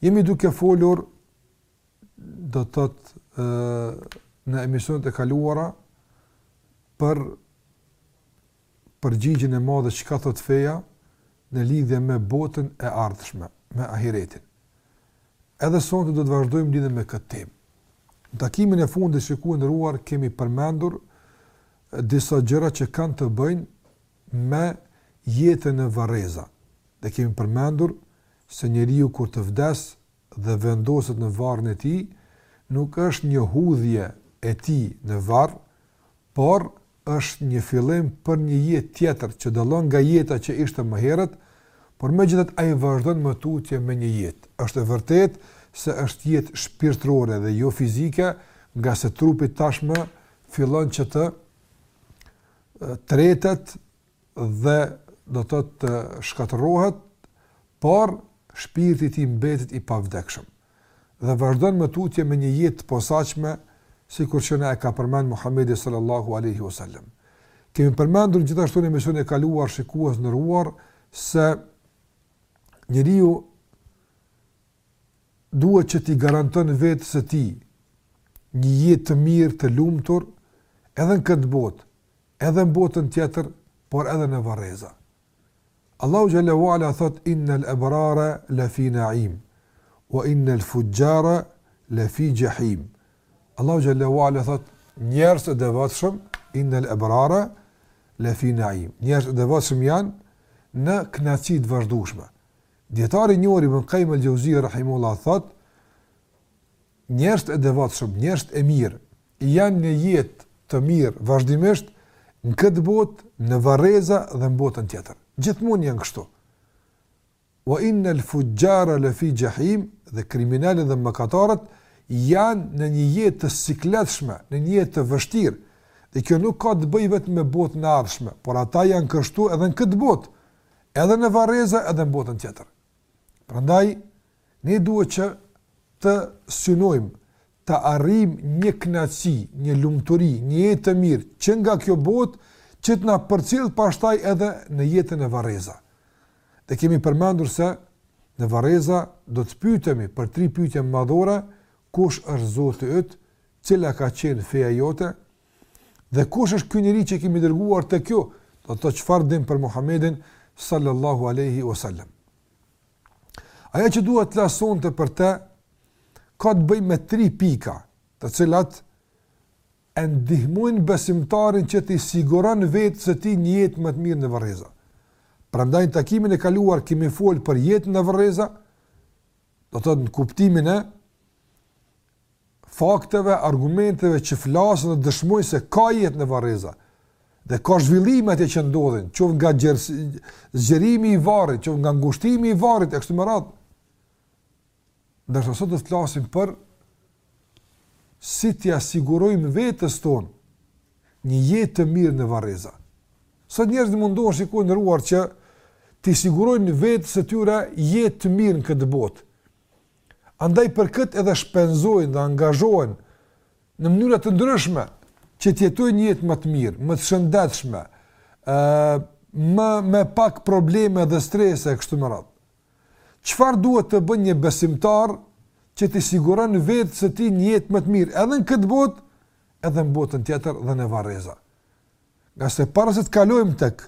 Jemi duke folur do të thotë në emisionet e kaluara për përgjigjen e madhe çka thot feja në lidhje me botën e ardhshme, me ahiretin. Edhe sonte do të vazhdojmë lidhur me këtë temë. Në takimin e fundit shikues i nderuar kemi përmendur disa gjëra që kanë të bëjnë me jetën në varreza, dhe kemi përmendur se njeriu kur të vdes dhe vendoset në varrin e tij, nuk është një hudhje e tij në varr, por është një fillim për një jetë tjetër që dallon nga jeta që ishte më herët, por megjithatë ai vazhdon më tutje me një jetë. Është e vërtetë se është jetë shpirtërore dhe jo fizike, ngase trupi tashmë fillon që të tretet dhe do të thotë të shkatërrohet, por shpirti i tij mbetet i pavdekshëm dhe vazhdon më tutje me një jetë të posaçme, sikur që na e ka përmend Muhamedi sallallahu alaihi wasallam. Kemi përmendur gjithashtu në emisionin e kaluar shikues i nderuar se njeriu duhet që t'i garanton vetes së tij një jetë të mirë, të lumtur, edhe në këtë botë, edhe në botën tjetër, por edhe në varreza. Allahu xhalla wala thotë inna al-abrara la fi na'im wa inna al-fujjara la fi jahim. Allahu xhalla wala thotë njerëzit e devotshëm inna al-abrara la fi na'im. Njerëzit e devotshëm janë në kënaqësi të vazhdueshme. Dijetari i njohur Ibn Qayyim al-Jawziyja rahimahullah thotë, njerëzit e devotshëm, njerëzit e mirë, janë në jetë të mirë vazhdimisht në këtë botë, në varreza dhe në botën tjetër. Gjithmonë janë kështu. Wa inna al-fujjara la fi jahim, dhe kriminelët dhe mëkatarët janë në një jetë të sikletshme, në një jetë të vështirë. Dhe kjo nuk ka të bëjë vetëm me botën e ardhshme, por ata janë kështu edhe në këtë botë. edhe në varreza edhe në botën tjetër. Prandaj ne duhet që të synojmë të arrijmë një kënaqësi, një lumturi, një jetë të mirë që nga kjo botë që të na përcjell pastaj edhe në jetën në varreza. Dhe kemi përmendur se në varreza do të pyetemi për tri pyetje madhore, kush është Zoti yt, cila ka qenë feja jote, Dhe kush është ky njeri që kemi dërguar tek ju? Do të thotë çfarë din për Muhamedin sallallahu alaihi wasallam. Ajo që duhet ta mësojmë për të ka të bëjë me tri pika, të cilat e ndihmojnë besimtarin që t'i siguron vetes së tij një jetë më të mirë në varreza. Prandaj në takimin e kaluar kemi folë për jetën në varreza, do të thotë në kuptimin e fakteve, argumenteve që flasin dhe dëshmojnë se ka jetë në varreza dhe ka zhvillime atje që ndodhin, qoftë nga zgjerimi i varrit, qoftë nga ngushtimi i varrit e kështu me radhë. Ndërsa sot do të flasim për si t'ia sigurojmë vetes tonë një jetë të mirë në varreza. Sot njerëzit mundohen shikues të nderuar që t'i sigurojnë vetes së tyre jetë të mirë në këtë botë, Andaj për këtë edhe shpenzojnë dhe angazhohen në mënyra të ndryshme që të jetojnë një jetë më të mirë, më të shëndetshme, ë më me pak probleme dhe strese e kështu me radhë. Çfarë duhet të bëjë një besimtar që t'i siguron vetes së tij një jetë më të mirë, edhe në këtë botë, edhe në botën tjetër dhe në varreza. Ngase para se të kalojmë tek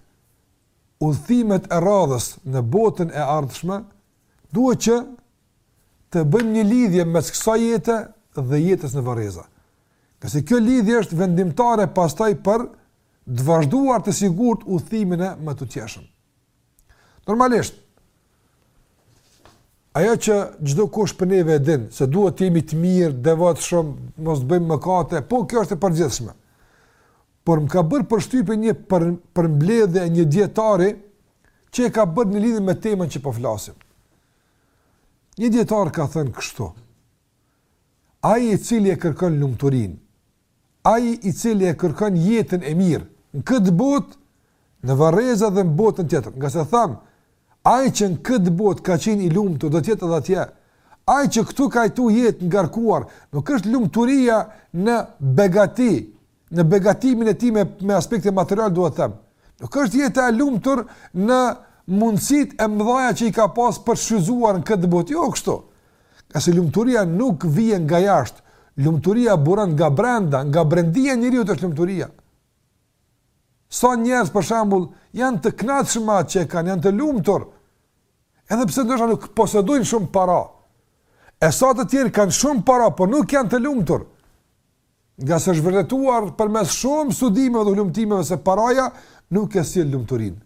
udhëtimet e radhës në botën e ardhshme, Duhet që të bëjmë një lidhje mes kësaj jete dhe jetës në varreza. Ngase kjo lidhje është vendimtare pastaj për të vazhduar të sigurt udhëtimin e mëtutjeshëm. Normalisht ajo që çdokush prej neve e din se duhet të jemi të mirë, devotshëm, mos të bëjmë mëkate, po kjo është e përgjithshme. Por më ka bërë përshtypje një për, përmbledhje e një dijetari që e ka bërë në lidhje me temën që po flasim. Një dijetar ka thënë kështu: Ai i cili e kërkon lumturinë, ai i cili e kërkon jetën e mirë në këtë botë, në varreza dhe në botën tjetër. Ngase thamë, ai që në këtë botë ka qenë i lumtur, do të jetë edhe atje. Ai që këtu ka jetu jetë ngarkuar, nuk është lumturia në begati, Në begatimin e tij me me aspektin material dua të them, nuk është jeta e lumtur në mundësitë e mëdha që i ka pas për të shfrytzuar në këtë botë, jo kështu. Ngase lumturia nuk vjen nga jashtë, lumturia buron nga brenda, nga brendia e njeriut është lumturia. Sa njerëz për shembull janë të kënaqshëm me atë që kanë, janë të lumtur. Edhe pse ndoshta nuk posedojnë shumë para. E sa të tjerë kanë shumë para, por nuk janë të lumtur. Ngase është vërtetuar përmes shumë studimeve dhe hulumtimeve se paraja nuk e sjell lumturinë.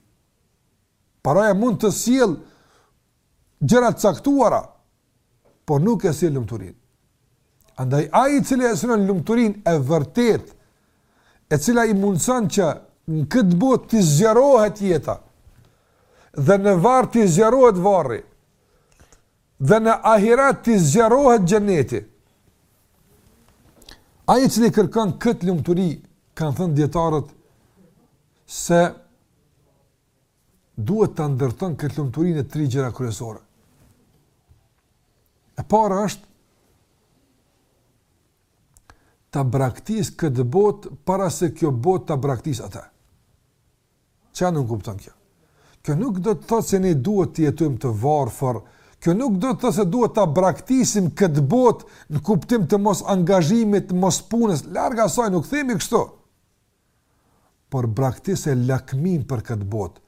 Paraja mund të sjell gjëra të caktuara, por nuk e sjell lumturinë. Andaj ai i cili e synon lumturinë e vërtetë, e cila i mundëson që në këtë botë t'i zgjerohet jeta dhe në varr t'i zgjerohet varri. dhe në ahiret t'i zgjerohet xheneti. Ai i cili kërkon këtë lumturi, kanë thënë dijetarët se duhet ta ndërton këtë lumturi në tri gjëra kryesore. E para është ta braktis këtë botë para se kjo botë ta braktis atë. Çka nënkupton kjo? Kjo nuk do të thotë se ne duhet të jetojmë të varfër, kjo nuk do të thotë se duhet ta braktisim këtë botë në kuptim të mosangazhimit, mospunës, larg asaj nuk themi kështu. Por braktise lakminë për këtë botë,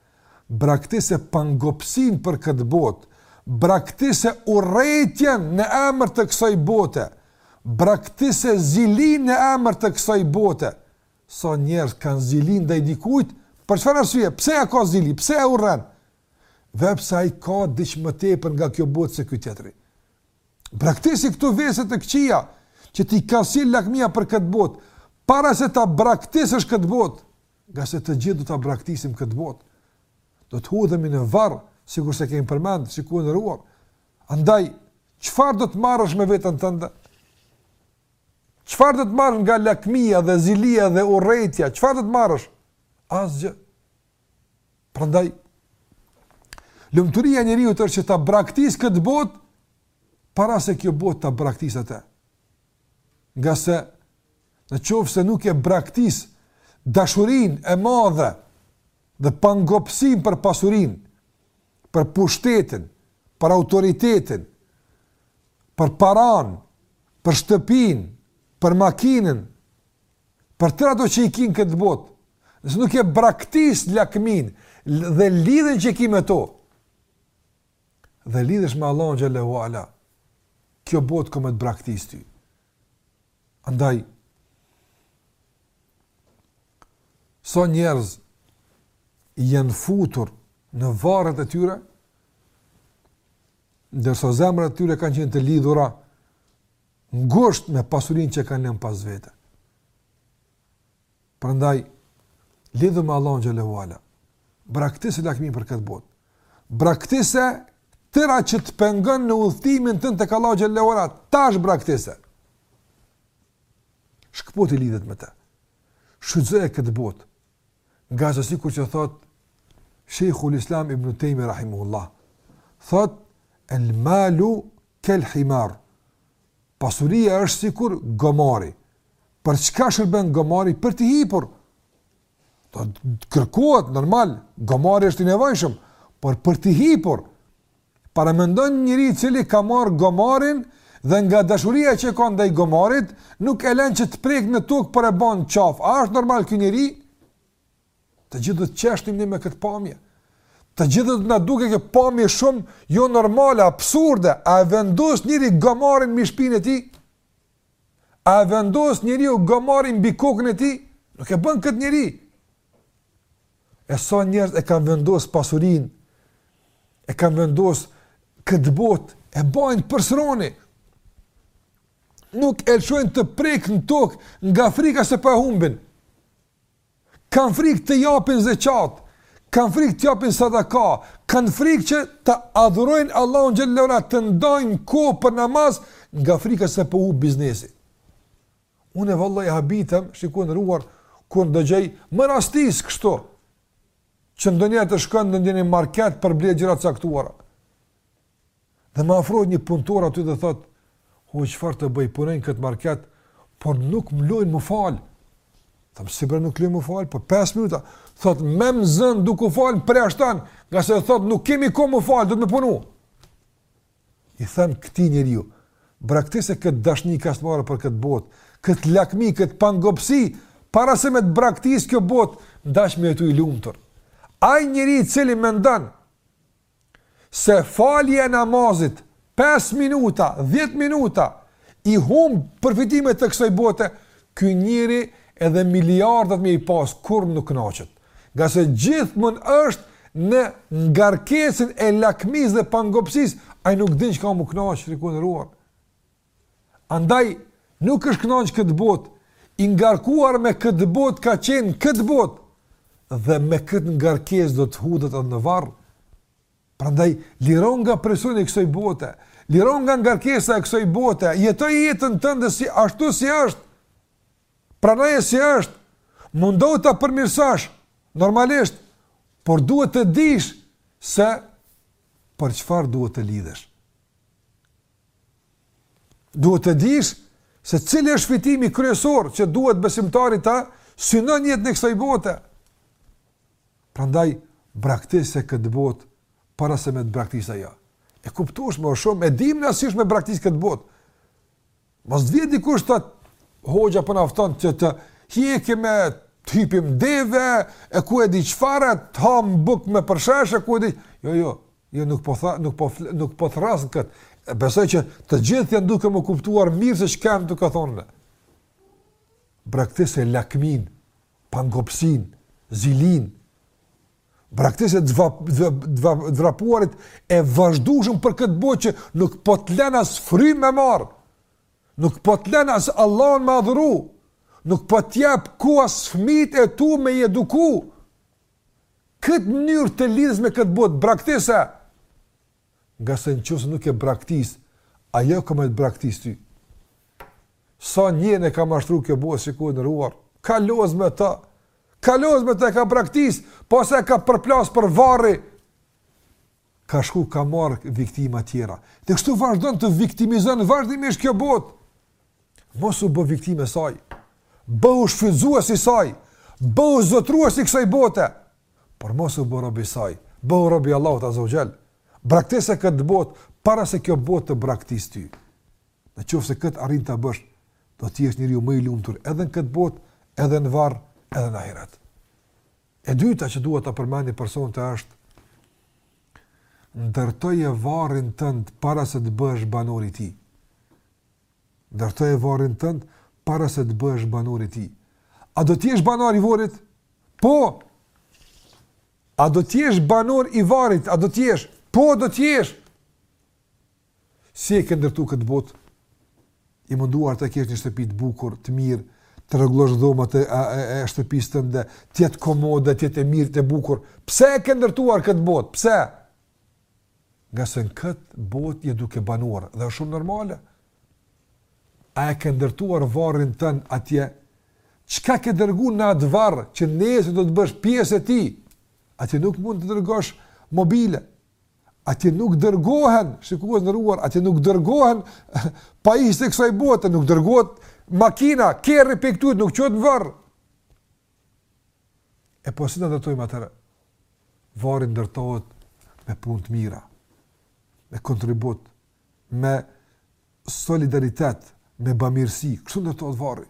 braktise pangopësinë për këtë botë, braktise urrejtjen në emër të kësaj bote, braktise zilinë në emër të kësaj bote, Sa njerëz kanë zili ndaj dikujt, për çfarë arsye, pse ia ka zili, pse e urren? Veç pse ai ka diç më tepër nga kjo botë se ky tjetri. Braktisi këto vese të këqija që t'i ka sjell lakmia për këtë botë, para se ta braktisësh këtë botë, ngase të gjithë do ta braktisim këtë botë. Do të hudhemi në varr, sikurse e kemi përmend, të nderuar. Andaj, çfarë do të marrësh me veten tënde? Çfarë do të marrësh nga lakmia dhe zilia dhe urrejtja? Çfarë do të marrësh? Asgjë. Prandaj lumturia e njeriut është që ta braktis këtë botë para se kjo botë ta braktis atë. Ngase në qoftë se nuk e braktis dashurinë e madhe dhe pangopësinë për pasurinë, për pushtetin, për autoritetin, për paranë, për shtëpinë, për makinën, për tërë ato që i ki në këtë botë, nëse nuk e braktis lakminë dhe lidhjen që e ki me to, dhe lidhesh me Allahun xhel-le ue ala, kjo botë ka me të braktis ty. Andaj, sa njerëz janë futur në varret e tyre, ndërsa zemrat e tyre kanë qenë të lidhura ngusht me pasurinë që kanë lënë pas vete. Prandaj lidhu me Allahun xhelle ue ala. Braktise lakminë për këtë botë. Braktise tërë atë që të pengon në udhëtimin tënd tek Allahu xhelle ue ala, tash braktise. Shkëputi lidhjet me të. Shfrytëzoje këtë botë, Ngase sikur që thotë Shejhul Islam Ibn Tejmije rahimahullah, thotë el malu kel himar. Pasuria është sikur gomari. Për çka shërben gomari? Për të hipur. Kërkohet, normal, gomari është i nevojshëm, por për të hipur Paramendo një njeri i cili ka marrë gomarin dhe nga dashuria që ka ndaj gomarit, nuk e len që të prekë në tokë por e ban qafë. A është normal ky njeri? Të gjithë do të qeshnim ne me këtë pamje. Të gjithë do të na dukej kjo pamje shumë jonormale, absurde. A e vendos njeri gomarin mbi shpinën e tij? A e vendos njeriu gomarin mbi kokën e tij? Nuk e bën këtë njeri. E sa njerëz e kanë vendos pasurinë, e kanë vendos këtë botë, e bajnë përsëri. Nuk e lëshojnë të prekë në tokë nga frika se po e humbin. Kanë frikë të japin zekat, kanë frikë të japin sadaka, kanë frikë që të adhurojnë Allahun xhelle ue ala, të ndajnë kohë për namaz nga frika se po u humb biznesi. Unë vallahi habitem, shikues i nderuar, kur dëgjoj më rastisë kështu. Që ndonjëherë të shkoj në ndonjë market për të blerë gjëra të caktuara. Dhe më afrohet një punëtor aty dhe thotë, "Hoxhë, çfarë të bëj, punoj në kët market, por nuk më lejnë m'u falë." Thamë si bre nuk lejnë m'u falë, po 5 minuta. Thotë, "Me më zën duke u falë më përjashton, ngase thotë nuk kemi kohë m'u falë, duhet me punu." I them këtij njeriu, braktise këtë dashni kaq të mare për këtë botë, këtë lakmi, këtë pangopësi, para se me të braktisë kjo botë, n'dash me jetu i lumtur. Ai njeri i cili mendon se falja e namazit, 5 minuta, 10 minuta, i humb përfitimet e kësaj bote, ky njeri edhe miliardat me i pas, kurrë nuk knaqet. Ngase gjithmonë është në ngarkesën e lakmisë dhe pangopësisë, ai nuk din çka m'u kënaqë, shikues i nderuar. Andaj, nuk është kënaqë në këtë botë, i ngarkuar me këtë botë ka qenë në këtë botë, dhe me këtë ngarkesë do të hudhet edhe në varr. Prandaj, lirohu nga presioni i kësoj bote, lirohu nga ngarkesa e kësoj bote, jetoje jetën tënde si ashtu si është, Pranoje si është, mundohu ta përmirësosh normalisht, por duhet të dish se për çfarë duhet të lidhesh. Duhet të dish se cili është fitimi kryesor që duhet besimtari ta synon jetën e kësaj bote. Prandaj braktisë këtë botë para se me të braktisë ajo. E kuptueshme shumë, e dimë na si është me braktisë këtë botë. Mos të vijë dikush thotë hoxha po na fton që të ikim e të hypim deve e ku e di çfarë të ham buk me përshesh ku e di. Jo, jo. Jo nuk po tha, nuk po nuk po thras kët. Besoj që të gjithë janë duke më kuptuar mirë se çka jam duke thonë. Ne. Braktise lakminë, pangopësinë, zilinë, Braktise të vrap, të vrap, të vrap, të vrapuarit e vazhdushëm për këtë botë që nuk po të len as frim me marrë, nuk po të len as Allahun me adhuru, nuk po të jep kohë as fmijët e tu me i eduku. Këtë mënyrë të lidhjes me këtë botë, braktise ngase në qoftë se nuk e braktis, ajo ka me të braktis ty. Sa njërin e ka mashtru kjo botë, shikues të nderuar, ka loz me të. Ka loz me të, e ka braktis posa e ka përplas për varri. Ka shku ka marr viktima të tjera. Dhe kështu vazhdon të viktimizon vazhdimisht kjo botë. Mos u bë viktimë e saj. Bëhu shfrytëzues i saj. Bëhu zotrues i kësaj bote. Por mos u bë rob i saj. Bëhu rob i Allahut Azza wa Jall. Braktise këtë botë para se kjo botë të braktisë ty. Në qoftë se këtë arrin ta bësh, do të jesh njeriu më i lumtur edhe në këtë botë, edhe në varr, edhe në ahiret. E dyta që dua ta përmend për sonte është ndërtoje varrin tënd para se të bëhesh banor i tij. Ndërtoje varrin tënd para se të bëhesh banor i tij. A do të jesh banor i varrit? Po. A do të jesh banor i varrit? A do të jesh? Po do të jesh. Si e ke ndërtu këtë botë? Je munduar të kesh një shtëpi të bukur, të mirë, të rregullosh dhomat e, e, e shtëpisë tënde, të jetë komode, të jetë e mirë, e bukur. Pse e ke ndërtuar këtë botë? Pse? Ngase në këtë botë je duke banuar dhe është shumë normale. A e ke ndërtuar varrin tënd atje? Çka ke dërgu në atë varr që nesër do të bëhesh pjesë e tij? Atje nuk mund të dërgosh mobilje. Atje nuk dërgohen, shikues të nderuar, atje nuk dërgohen pajisje të kësaj bote, nuk dërgohet makina, kerri prej këtu, nuk çohet në varr. E po si ta ndërtojmë atëherë? Varri ndërtohet me punë të mira, me kontribut, me solidaritet, me bamirësi, kështu ndërtohet varri.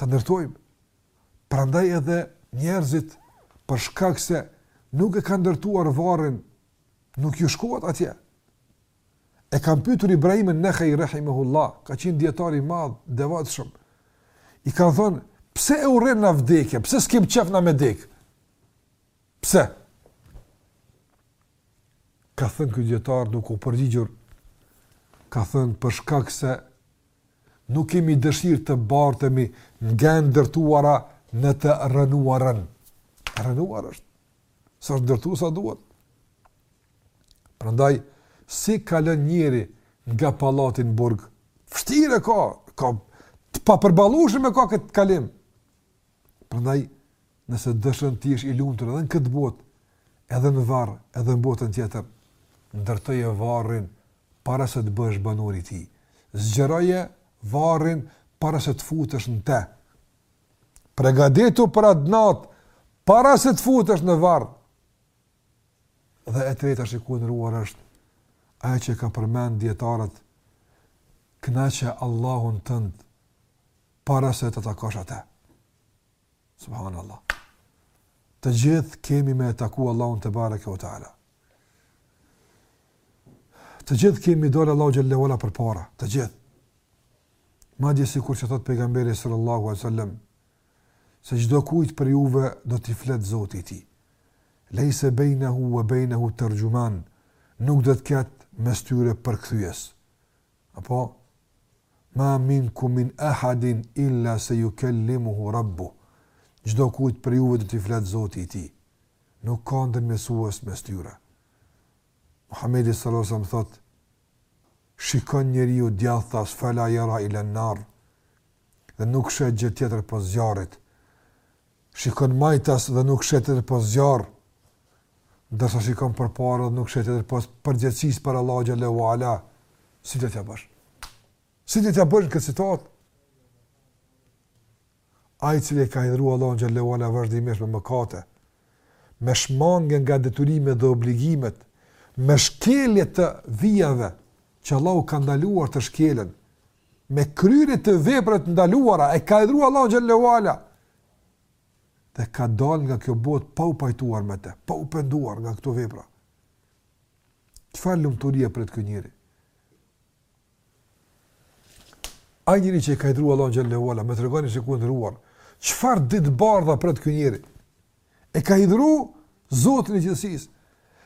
Ta ndërtojmë. Prandaj edhe njerëzit për shkak se nuk e kanë ndërtuar varrin, nuk ju shkohet atje. E kanë pytur Ibrahim en-Nehai rahimahullah, ka qenë dijetar i madh, i devotshëm. I kanë thënë, pse e urrejmë na vdekjen? Pse s'kem qejf na me dek? Pse? Ka thënë ky dijetar duke u përgjigjur, ka thënë për shkak se nuk kemi dëshirë të bartemi nga e ndërtuara në të rrënuarën. Rrënuar është. S'është ndërtu sa duhet. Prandaj, si kalon njeri nga pallati në burg? Vështirë e ka, ka të papërballueshëm e ka këtë kalim. Prandaj, nëse dëshiron të jesh i lumtur edhe në këtë botë, edhe në varr, edhe në botën tjetër, ndërtoje varrin para se të bëhesh banor i tij. Zgjeroje varrin para se të futesh në te. Pregaditu për atë natë para se të futesh në varr. Dhe e treta shikuar është ajo që e kanë përmend dijetarët kënaqe Allahun tënd para se ta takosh atë. Subhanallah. Të gjithë kemi me e taku Allahun tebareke ue teala. Të gjithë kemi me dalë Allahut xhelle ue ala përpara, të gjithë. Madje sikur që thotë pejgamberi sallallahu alaihi wasallam, se çdokujt prej juve do t'i flet Zoti i tij. Lejse bejnehu wa bejnehu terxhuman, nuk do të ketë mes tyre përkthyes. Apo ma minkum min ahadin illa sayukallimuhu rabbu. Çdokujt prej juve do t'i flet Zoti i tij. Nuk ka ndërmjetësues mes tyre. Muhamedi sallallahu alaihi wasallam thotë shikon njeriu djathtas fela yara ila an-nar dhe nuk sheh gjë tjetër pos zjarrit, shikon majtas dhe nuk sheh tjetër pos zjarr, ndërsa shikon përpara dhe nuk sheh tjetër pos përgjegjësisë para Allahut xhelle ue ala, si do t'ia bësh? Si do t'ia bësh në këtë situatë? ai i cili e ka hidhëruar Allahun xhelle ue ala vazhdimisht me mëkate, me shmangie nga detyrimet dhe obligimet, me shkelje të vijave që Allahu ka ndaluar të shkelen, me kryerje të veprave të ndaluara e ka hidhëruar Allahun xhelle ue ala dhe ka dalë nga kjo botë pa u pajtuar me të, pa u penduar nga këto vepra. Çfarë lumturie pret ky njeri? Ai njeri që e ka hidhëruar Allahu xhallahu ala, më tregoni ku ndruan. Çfarë ditë bardha pret ky njeri? E ka hidhëruar Zotin e gjithësisë.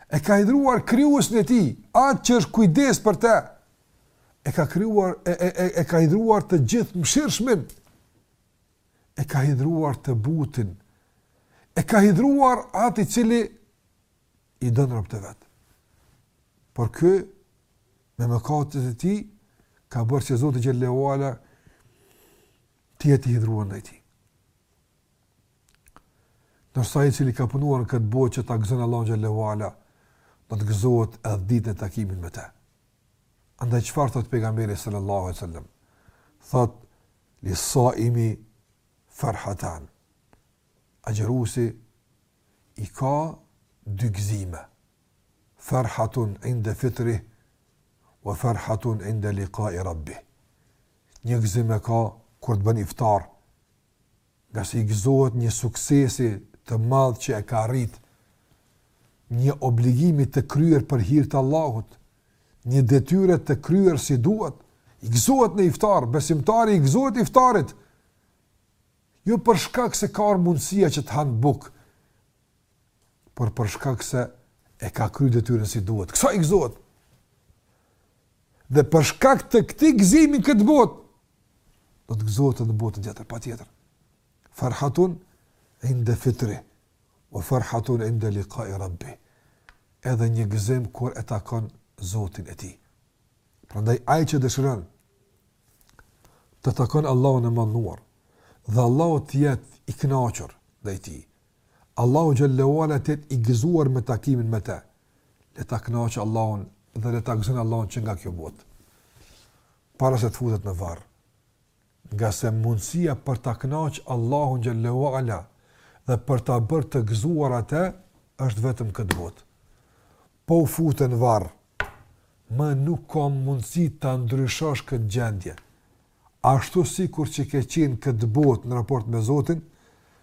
E ka hidhëruar krijuesin e tij, atë që është kujdes për të. E ka krijuar e e e, e ka hidhëruar të gjithëmëshirshmin. E ka hidhëruar të butin. E ka hidhëruar atë i cili i don robt e vet. Por ky me mëkatet e tij ka bërë që Zoti xhallahu ala të jetë i hidhëruar ndaj tij. Ndërsa ai i cili ka punuar në këtë botë që ta gëzon Allah xhallahu ala, do të gëzohet edhe ditën e takimit me të. Andaj çfarë thot pejgamberi sallallahu alaihi wasallam? Thot li saimi farhatan. Agjëruesi i ka dy gëzime. Farhatun inda fitrih, wa farhatun inda liqai rabbih. Një gëzim e ka kur të bën iftar, ngase i gëzohet një suksesi të madh që e ka arrit, një obligimi të kryer për hir të Allahut, një detyre të kryer si duhet, i gëzohet në iftar, besimtari i gëzohet iftarit. Jo për shkak se ka ardh mundësia që të han bukë, por për shkak se e ka kry detyrën si duhet. Kësaj i gëzohet? Dhe për shkak të këtij gëzimi në këtë botë, do të gëzohet edhe në botën tjetër, patjetër. Farhatun inda fitri, wa farhatun inda likai rabbi, edhe një gëzim kur e takon zotin e tij. Prandaj ai që dëshiron, të takon Allahun e madhëruar, dhe Allahu të jetë i kënaqur ndaj tij, Allahu xhalla uala të jetë i gëzuar me takimin me të. Le ta kënaqë Allahun dhe le ta gëzon Allahun që nga kjo botë. Para se të futet në varr. Ngase mundësia për ta kënaqë Allahun xhalla uala dhe për ta bërë të gëzuar atë është vetëm në këtë botë. Po u fute në varr. Më nuk ka mundësi ta ndryshosh këtë gjendje. Ashtu sikur që ke qenë në këtë botë në raport me Zotin,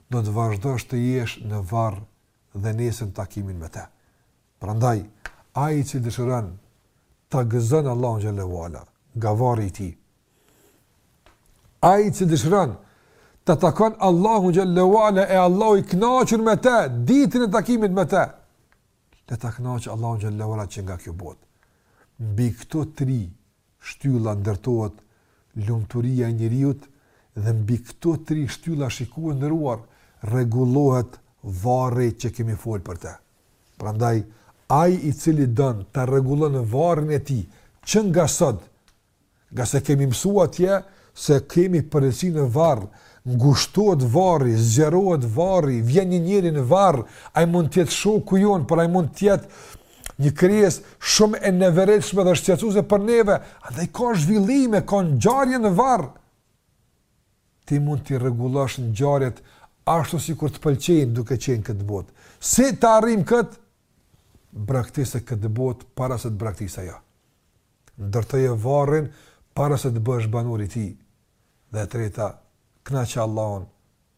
do të vazhdosh të jesh në varr dhe nesër në takimin me të. Prandaj, ai i cili dëshiron ta gëzon Allahun xhallahu ala nga varri i tij. Ai i cili dëshiron të takon Allahu xhallahu ala e Allahu i kënaqur me të ditën e takimit me të. Le ta kënaqë Allahu xhallahu ala që nga kjo botë. Mbi këto tri shtylla ndërtohet lumturia e njeriut dhe mbi këto tri shtylla shikues të nderuar rregullohet varri që kemi fol për të prandaj ai i cili don ta rregullon varrin e tij që nga sot ngase kemi mësua atje se kemi përgjegjësi në varr ngushtohet varri zgjerohet varri vjen një njeri në varr ai mund të jetë shoku jonë por ai mund të jetë Një krijesë shumë e neveritshme dhe shqetësuese për neve, andaj ka zhvillime, ka ngjarje në varr. Ti mund t'i rregullosh ngjarjet ashtu sikur të pëlqejnë duke qenë në këtë botë. Si të arrijmë këtë? Braktise këtë botë para se të braktisë ajo. Ndërtoje varrin para se të bëhesh banor i tij. Dhe e treta, kënaqe Allahun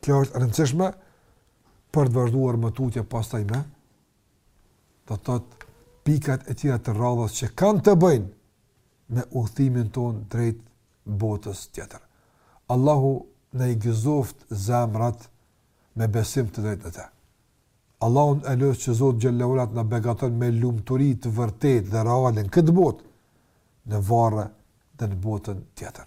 Kjo është e rëndësishme për të vazhduar më tutje pastaj me do të thotë pikat e tjera të radhës që kanë të bëjnë me udhëtimin tonë drejt botës tjetër. Allahu na i gëzoftë zemrat me besim të drejtë në te. Allahu e lus që Zotë xhel-le ve ala të na begaton me lumturi të vërtetë dhe reale në këtë botë në varr dhe në botën tjetër.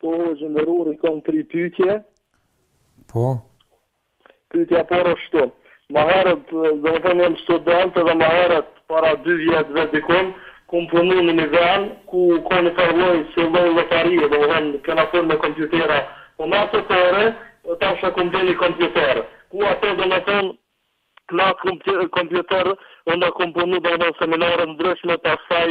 Po, hoxhë i nderum, i kom tri pytje. Po? Pytja e parë është kështu. Ma herët, domethënë, jam student edhe ma herët, para dy vjetëve dikun, kom punu në një ven, ku ka një farë lloj, si lloj llotarie, domethënë, kanë qenë me kompjutera, po me ato pare, tash e kom ble një kompjuter, ku atë, domethënë, me atë kompjuter, unë i kom punu, domethënë, seminare të ndryshme, pastaj,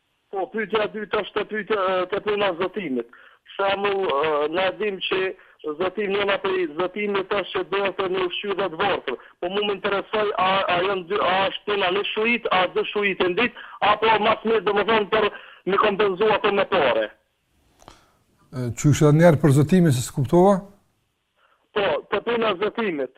Po, pyetja e dytë është pyetje te puna e zotimit. Për shembull, ne e dimë që zotim njëra prej zotimit është që duhet me ushqy dhet të varfër. Po mua më interesoi a a janë dy a është puna një shujtë a dy shujta në ditë apo ma së miri domethënë për me kompenzu ato me pare. Qysh edhe njerë për zotimin se s'kuptova? Po, te puna e zotimit.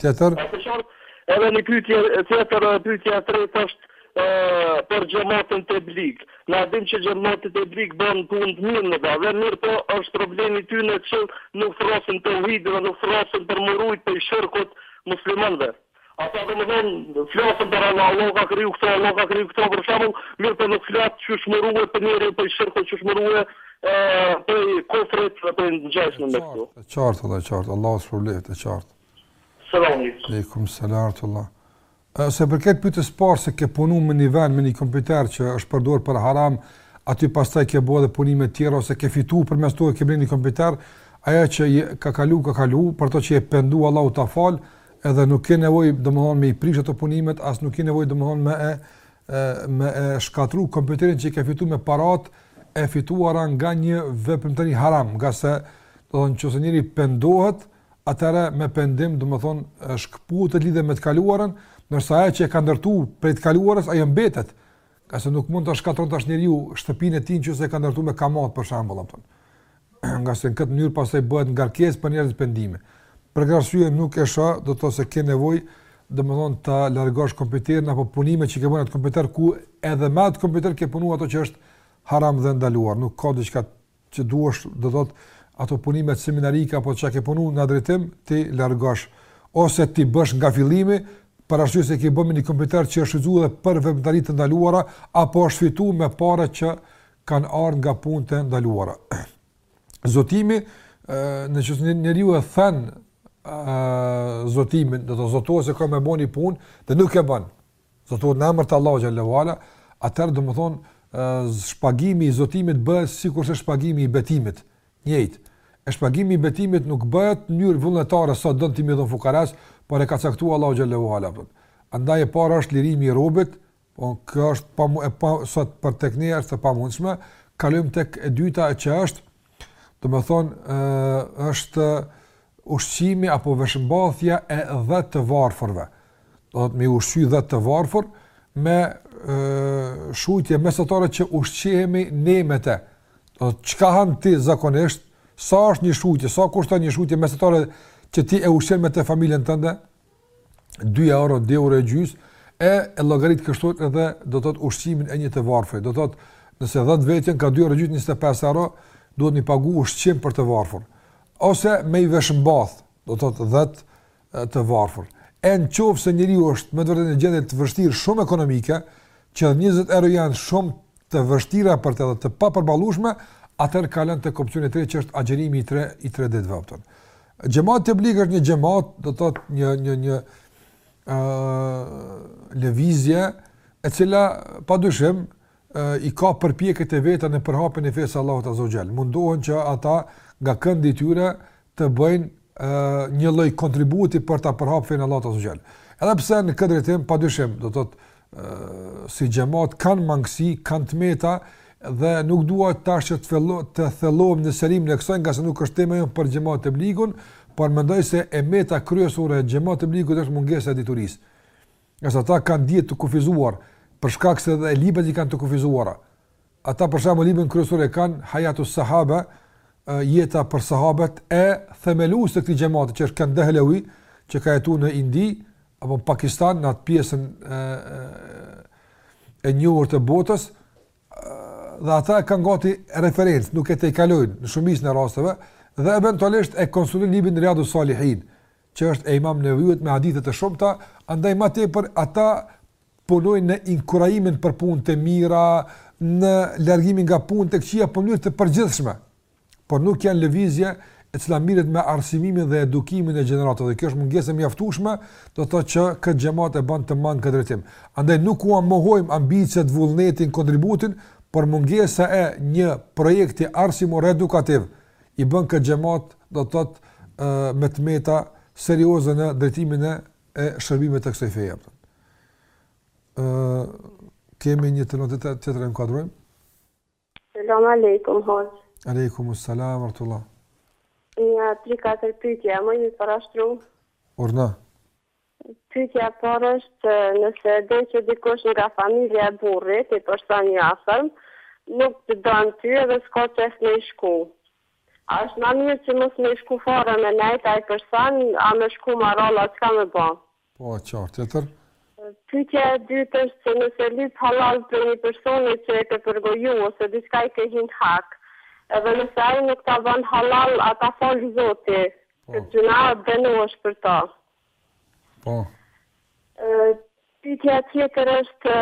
Tjetër? Është e qartë. Edhe një pyetje tjetër, pyetja e tretë është për xhematin teblig. Na e dimë që xhemati teblig bën punë të mirë në vende, mirëpo është problemi i tyre që nuk thërrasin në teuhid dhe nuk thërrasin për mu rujt prej shirkut muslimanëve. Ata domethënë flasin për Allah, Allahu ka kriju këto, Allahu ka kriju këto për shembull, mirëpo nuk flasin qysh mu rujt njeriu prej shirkut, qysh mu rujt Prej Kufrit dhe prej gjëra sikur këto. E qartë, Allah, e qartë. Allahu të shpërbleftë, e qartë. Selam aleikum. Aleikum selam rahmetullah. Sa i përket pyetjes së parë se ke punu në një vend, me një kompjuter që është përdor për haram, aty pastaj ke bërë punime të tjera ose ke fituar përmes tyre ke ble një kompjuter, ajo që ka kalu, ka kalu, për to që je pendu Allahu ta fal, edhe nuk ke nevojë domthon me i prish ato punimet, as nuk ke nevojë domthon me e me shkatërru kompjuterin që e ke fitu me parat e fituara nga një veprimtari haram, ngase, domethënë, që nëse njeriu pendohet, atëherë me pendim, domethënë, është këputet lidhja me të kaluarën, ndërsa ajo që e ka ndërtu prej të kaluarës, ajo mbetet, ngase nuk mund ta shkatërron tash njeriu shtëpinë e tij që nëse e ka ndërtu me kamatë, për shembull, apëton. ngase në këtë mënyrë pastaj bëhet ngarkesë për njerëzit pendimi. Për këtë arsye nuk e shoh, do të thotë se ke nevojë domethënë ta largosh kompjuterin apo punimet që ke bën në atë kompjuter ku edhe me atë kompjuter ke punuar atë që është haram dhe e ndaluar, nuk ka diçka që duash, do të thotë ato punimet seminarike apo çka ke punuar në atë drejtim t'i largosh ose t'i bësh nga fillimi për arsye se i ke bën me një kompjuter që është shfrytëzuar për veprimtari të ndaluara apo është fituar me para që kanë ardhur nga punë të ndaluara. Zotimi, në qoftë njeriu e then zotimin, do të zotohet se ka me bë një punë dhe nuk e bën. Zotohet në emër të Allahut xhele ue ala, atëherë domethënë shpagimi i zotimit bëhet sikurse shpagimi i betimit, njëjtë. E shpagimi i betimit nuk bëhet në mënyrë vullnetare sa do ti me i dhon fukaras, por e ka caktuar Allahu xhele ue ala. Andaj e para është lirimi i robit Po kjo është pa e pa sot për tek ne është e pamundshme. Kalojmë tek e dyta që është, domethënë, ë është ushqimi apo veshmbathja e 10 të varfërve. Do të thotë me i ushqy 10 të varfër me një shujtë mesatare që ushqehemi ne me të. Do të çka han ti zakonisht, sa është një shujtë, sa kushton një shujtë mesatare që ti e ushqen me të familjen tënde? 2 euro, 2 euro e gjysë, e e llogarit kështu edhe do të thotë ushqimin e një të varfrit. Do të thotë, nëse 10 vetë nga 2 euro e gjysë 25 euro, duhet me i pagu ushqim për të varfër. Ose me i veshmbath, do të thotë 10 të varfër. E në qoftë se njeriu është me të vërtetë në gjendje të vështirë shumë ekonomike, që 20 euro janë shumë të vështira për të dhe të papërballueshme, atëherë kalon tek opsioni i tretë që është agjerimi i tre, i tre ditëve Xhamat teblig është një xhamat, do të thotë një një një ë lëvizje e cila padyshim i ka përpjekjet e veta në përhapjen e fesë së Allahut azze ue xhel. Mundohen që ata nga këndi i tyre të bëjnë ë një lloj kontributi për ta përhapur fenë e Allahut azze ue xhel. Edhe pse në këtë drejtim padyshim do të thotë si xhamat kanë mangësi, kanë të meta dhe nuk dua tash që të filloj të thellohem në analizimin e kësaj, ngase nuk është tema jonë për xhamat tebligun, por mendoj se e meta kryesore e xhamat tebligut është mungesa e diturisë. Ngase ata kanë dije të kufizuar për shkak se edhe librat i kanë të kufizuara, Ata për shembull librin kryesor e kanë Hayatu Sahaba, jeta për sahabët e themelues të këtij xhamati që është Kandehlevi, që ka jetu në Indi apo në Pakistan në atë pjesën e njohur të botës dhe ata e kanë gati referencë, nuk e tejkalojnë në shumicën e rasteve dhe eventualisht e konsultojnë librin Riyadu Salihin, që është e Imam Neveviut me hadithe të shumta, andaj ma tepër ata punojnë në inkurajimin për punë të mira, në largimin nga punë të këqija në mënyrë të përgjithshme. Por nuk janë lëvizje e cila mirret me arsimimin dhe edukimin e gjeneratës. Dhe kjo është mungesë e mjaftueshme, do të thotë që këtë xhamat e ban të mangët në këtë drejtim. Andaj nuk ua mohojmë ambiciet, vullnetin, kontributin, por mungesa e një projekti arsimor edukativ i bën këtë xhamat do të thotë me të meta serioze në drejtimin e shërbimeve të kësaj feje. Ë kemi një telefonatë tjetër, urdhëroni. Selam aleikum hoxhë. Aleikum selam ue rahmetullah. Nja tri katër pyetje, muj me i parashtru. Urdhno. Pyetja e parë është nëse e di që dikush nga familja e burrit, një person i afërm, nuk të don ty edhe s'ka qef me i shku. A është ma mirë që mos me i shku fare me nejt te ai person, a me shku ma rrallë a çka me ba? Po, e qartë. Tjetër? Pyetja e dytë është se nëse lyp hallall prej një personi që e ke përgoju ose diçka i ke hin hak, edhe nëse ai nuk ta ban hallall, a ta fal Zoti këtë gjynah, a denohesh për ta. Po. Pyetja tjetër është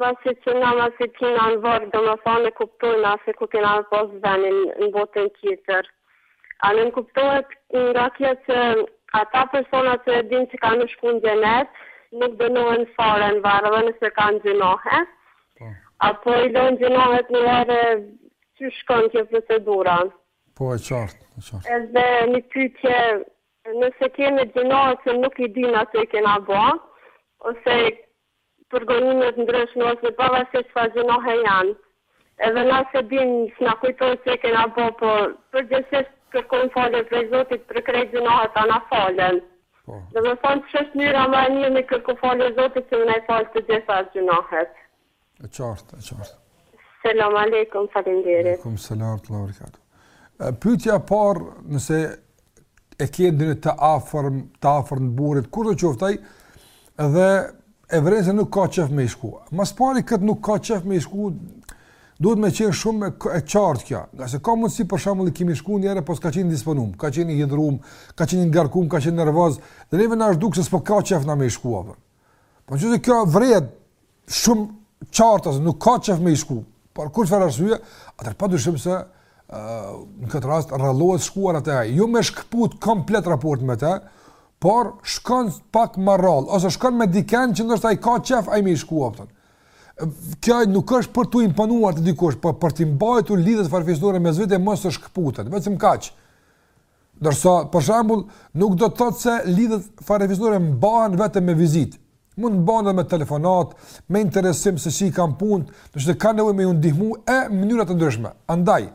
masi që na masi t'hina në varr, domethonë e kuptojna se ku kina me pas venin në botën tjetër. A nënkuptohet nga kjo që ata persona që e din që kanë me shku në xhenet, nuk dënohen fare në varr edhe nëse kanë gjynahe, po. apo i lajnë gjynahet në varr, qysh shkon kjo procedura. Po e qartë, e qartë. Edhe një pytje, Nëse kemi gjynahe që nuk i dina se i kena ba, ose përgojime të ndryshme, ose pavarësisht çfarë gjynahe janë, edhe nëse dimë s'na kujtohet që i kena ba, po përgjithësisht kërkojmë falje prej Zotit për krejt gjynahet a na falen. Po. Domethënë qysh është mënyra ma e mirë me i kërku falje Zotit që me na i fal të gjitha gjynahet. E qartë, e qartë. Selam aleikum, faleminderit. Aleikum selam ue rahmetullahi ue berekatuhu. Pyetja e parë, nëse e ke ndonjë të afërm, të afërm të burrit, kushdo qoftë ai, dhe e vren se nuk ka qef me i shku. Ma së pari këtë nuk ka qef me i shku, duhet me qenë shumë e qartë kjo, ngase ka mundësi për shembull i kimi shku njëherë, po s'ka qenë i disponum, ka qenë i hidhërum, ka qenë i ngarkum, ka qenë nervoz, dhe neve na është dukë se s'po ka qef na me i shku, po. Po qe se kjo vrehet, shumë qartë as nuk ka qejf me i shku. Por kur çfarë arsye, atë pa dyshim se në këtë rast rrallohet shkuarja te ai. Jo me shkput komplet raportet me të, por shkon pak më rrallë ose shkon me dikënd që ndoshta e ka qejf ai me i shku aftën. Kjo nuk është për tu imponuar te dikush, por për t'i mbajtur lidhjet farfisnore mes vete mos të shkputen, vetëm kaq. Ndërsa, për shembull, nuk do të thotë se lidhjet farefisnore mbahen vetëm me vizitë. Mund të mbahen edhe me telefonatë, me interesim se si i kanë punët, nëse kanë nevojë me ju ndihmu e mënyra të ndryshme. Andaj,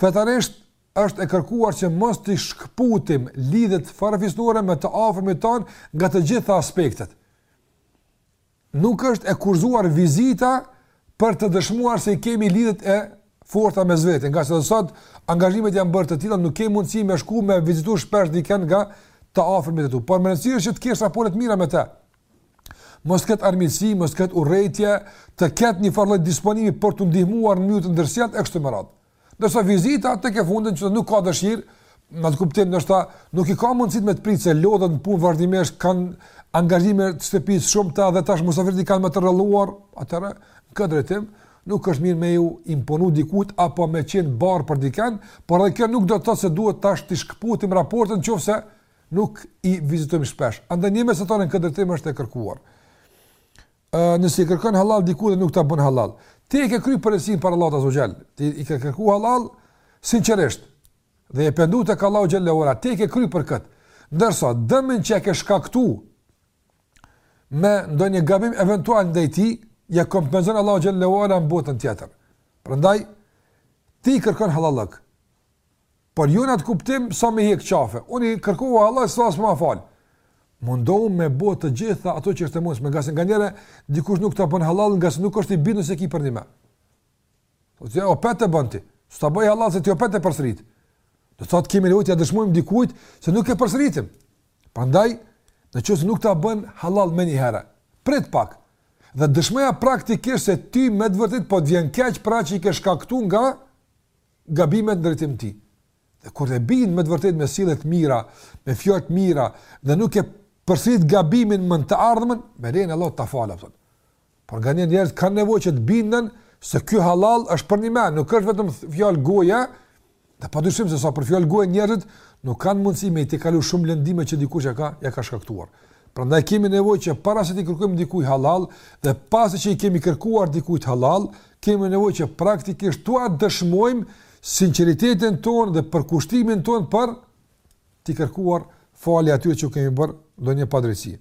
fetarisht është e kërkuar që mos t'i shkëputim lidhjet farefisnore me të afërmit tanë nga të gjitha aspektet. Nuk është e kushtëzuar vizita për të dëshmuar se i kemi lidhjet e forta mes veten, ngase edhe sot angazhimet janë bërë të tilla, nuk kemi mundësi me shku me vizitu shpesh dikënd nga të afërmit e tu, por me rëndësi është që të kesh raporte të mira me të. Mos të ketë armiqësi, mos të ketë urrejtje, të ketë një farë lloj disponimi për t'u ndihmuar në mënyrë të ndërsjelltë e kështu me radhë. Nëse vizita te kusheriri që nuk ka dëshirë, në atë kuptim ndoshta nuk i ka mundësit me të pritë se lodhet në punë vazhdimisht kanë angazhime të shtëpisë të shumta dhe tash musafirët i kanë më të rralluar, atëherë, në këtë drejtim, nuk është mirë me ju imponu dikujt apo me qenë barrë për diken, por edhe kjo nuk do të thotë se duhet tash t'i shkëputim raportet në qoftë se nuk i vizitojmë shpesh. Andaj një mesatore në këtë drejtim është e kërkuar. nëse i kërkon halal dikujt dhe nuk ta bën halal, ti e ke kry përgjegjësinë para Allahut azze ve xhel. Ti i ke kërku halal sinqerisht. Dhe je pendu tek Allahu xhalla ora, ti e ke kry për kët. Ndërsa dëmin që e ke shkaktu me ndonjë gabim eventual ndaj tij, ja kompenzon Allahu xhalla ora në botën tjetër. Prandaj ti i kërkon halallëk. Por jo në atë kuptim sa me e hek qafe. Unë i kërkova halal s'ma fal. Mundohu me bë të gjitha ato që është e mundshme ngase nganjëherë, dikush nuk ta bën halal ngase nuk është i bindur se e ki përnjëmend. Po ti prapë e bën ti? S'ta bëj halal se ti prapë e përsërit. Do të thotë kemi nevojë t'ia dëshmojmë dikujt se nuk e përsëritim. Prandaj, në qoftë se nuk ta bën halal menjëherë. Prit pak. Dhe dëshmoja praktikisht se ti me të vërtet po të vjen keq për atë që i ke shkaktu nga gabimet në drejtim të tij. Dhe kur e bind me të vërtetë me sjellje të mira, me fjalë të mira dhe nuk e përsërit gabimin në të ardhmen, me lejen e Allahut ta fal atë. Por gani njerëz kanë nevojë që të binden se ky halal është përnjëmend, nuk është vetëm fjalë goja, Dhe pa dyshim se sa për fjalë goje njerëzit, nuk kanë mundësi me i tejkalu shumë lëndime që dikush ja ka, ja ka shkaktuar. Prandaj kemi nevojë që para se t'i kërkojmë dikujt halal, dhe pasi që i kemi kërkuar dikujt halal, Kemi nevojë që praktikisht t'ua dëshmojmë sinqeritetin tonë dhe përkushtimin tonë për t'i kërkuar falje atyre që u kemi bërë ndonjë padrejtësi.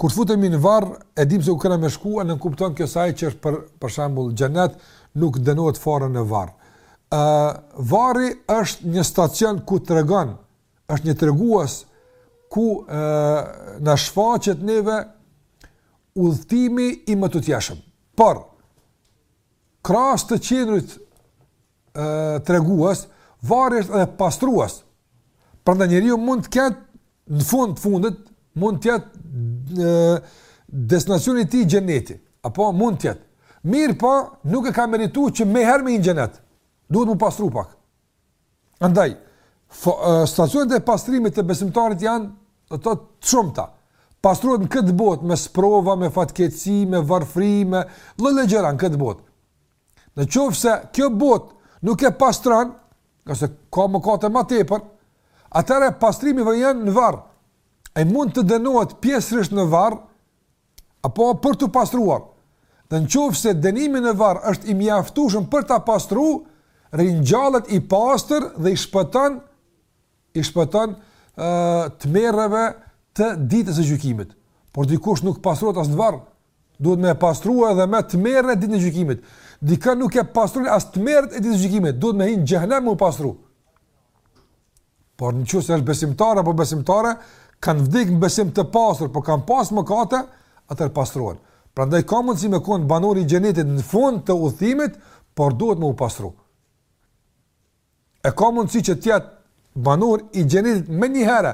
Kur futemi në varr, e dim se ku kena me shku, a nënkupton kjo se ai që është për, për shembull xhenet, nuk dënohet fare në varr. Uh, varri është një stacion ku tregon është një tregues ku ë na shfaqet neve udhëtimi i mëtutjeshëm. Por krahas të qenurit ë tregues, varri është edhe pastrues. Prandaj njeriu mund të ketë në fund të fundit mund të jetë destinacioni i tij xheneti, apo mund të jetë. Mirëpo, nuk e ka meritu që menjëherë me hi në xhenet. Duhet me u pastru pak. Andaj, stacionet e pastrimit të besimtarit janë, të shumta, pastrohet në këtë botë, me sprova, me fatkeqësi, me varfri, me lloj-lloj gjëra në këtë botë. Në qoftë se kjo botë nuk e pastron, nëse ka mëkate ma tepër, atëherë pastrimi vjen në varr, ai mund të dënohet pjesërisht në varr, apo për t'u pastruar, dhe në qoftë se dënimi në varr është i mjaftueshëm për ta pastru, ringjallet i pastër dhe i shpëton, i shpëton tmerreve të ditës së gjykimit. Por dikush nuk pastrohet as në varr, duhet me u pastru edhe me tmerret e ditës së gjykimit. Dikë nuk e pastrojnë as tmerret e ditës së gjykimit, duhet me hi në xhehenem me u pastru. Por në qoftë se është besimtar apo besimtare, kanë vdekë në besim të pastër, po kanë pasë mëkate, atëherë pastrohen. Prandaj ka mundësi me konë banor i xhenetit në fund të udhëtimit, por duhet me u pastru. E ka mundësi që të jetë banor i xhenetit menjëherë,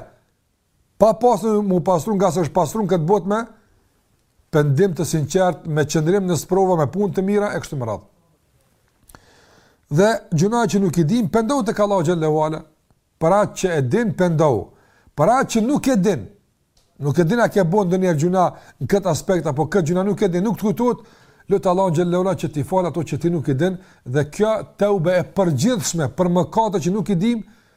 Pa pasur me u pastru ngase është pastru në këtë botë me pëndim të sinqertë, me qëndrim në sprova, me punë të mira, e kështu me radhë. Dhe gjynahe që nuk i din, pëndohu tek Allahu Azze ve Xhel, për atë që e din, pëndohu. Për atë që nuk e din, nuk e din a ke bo ndonjëherë gjynah në këtë aspekt, apo këtë gjynah nuk e din, nuk të kujtohet, lute Allahun xhele që t'i falë ato që ti nuk i din, dhe kjo teube e përgjithshme për mëkate që nuk i dim,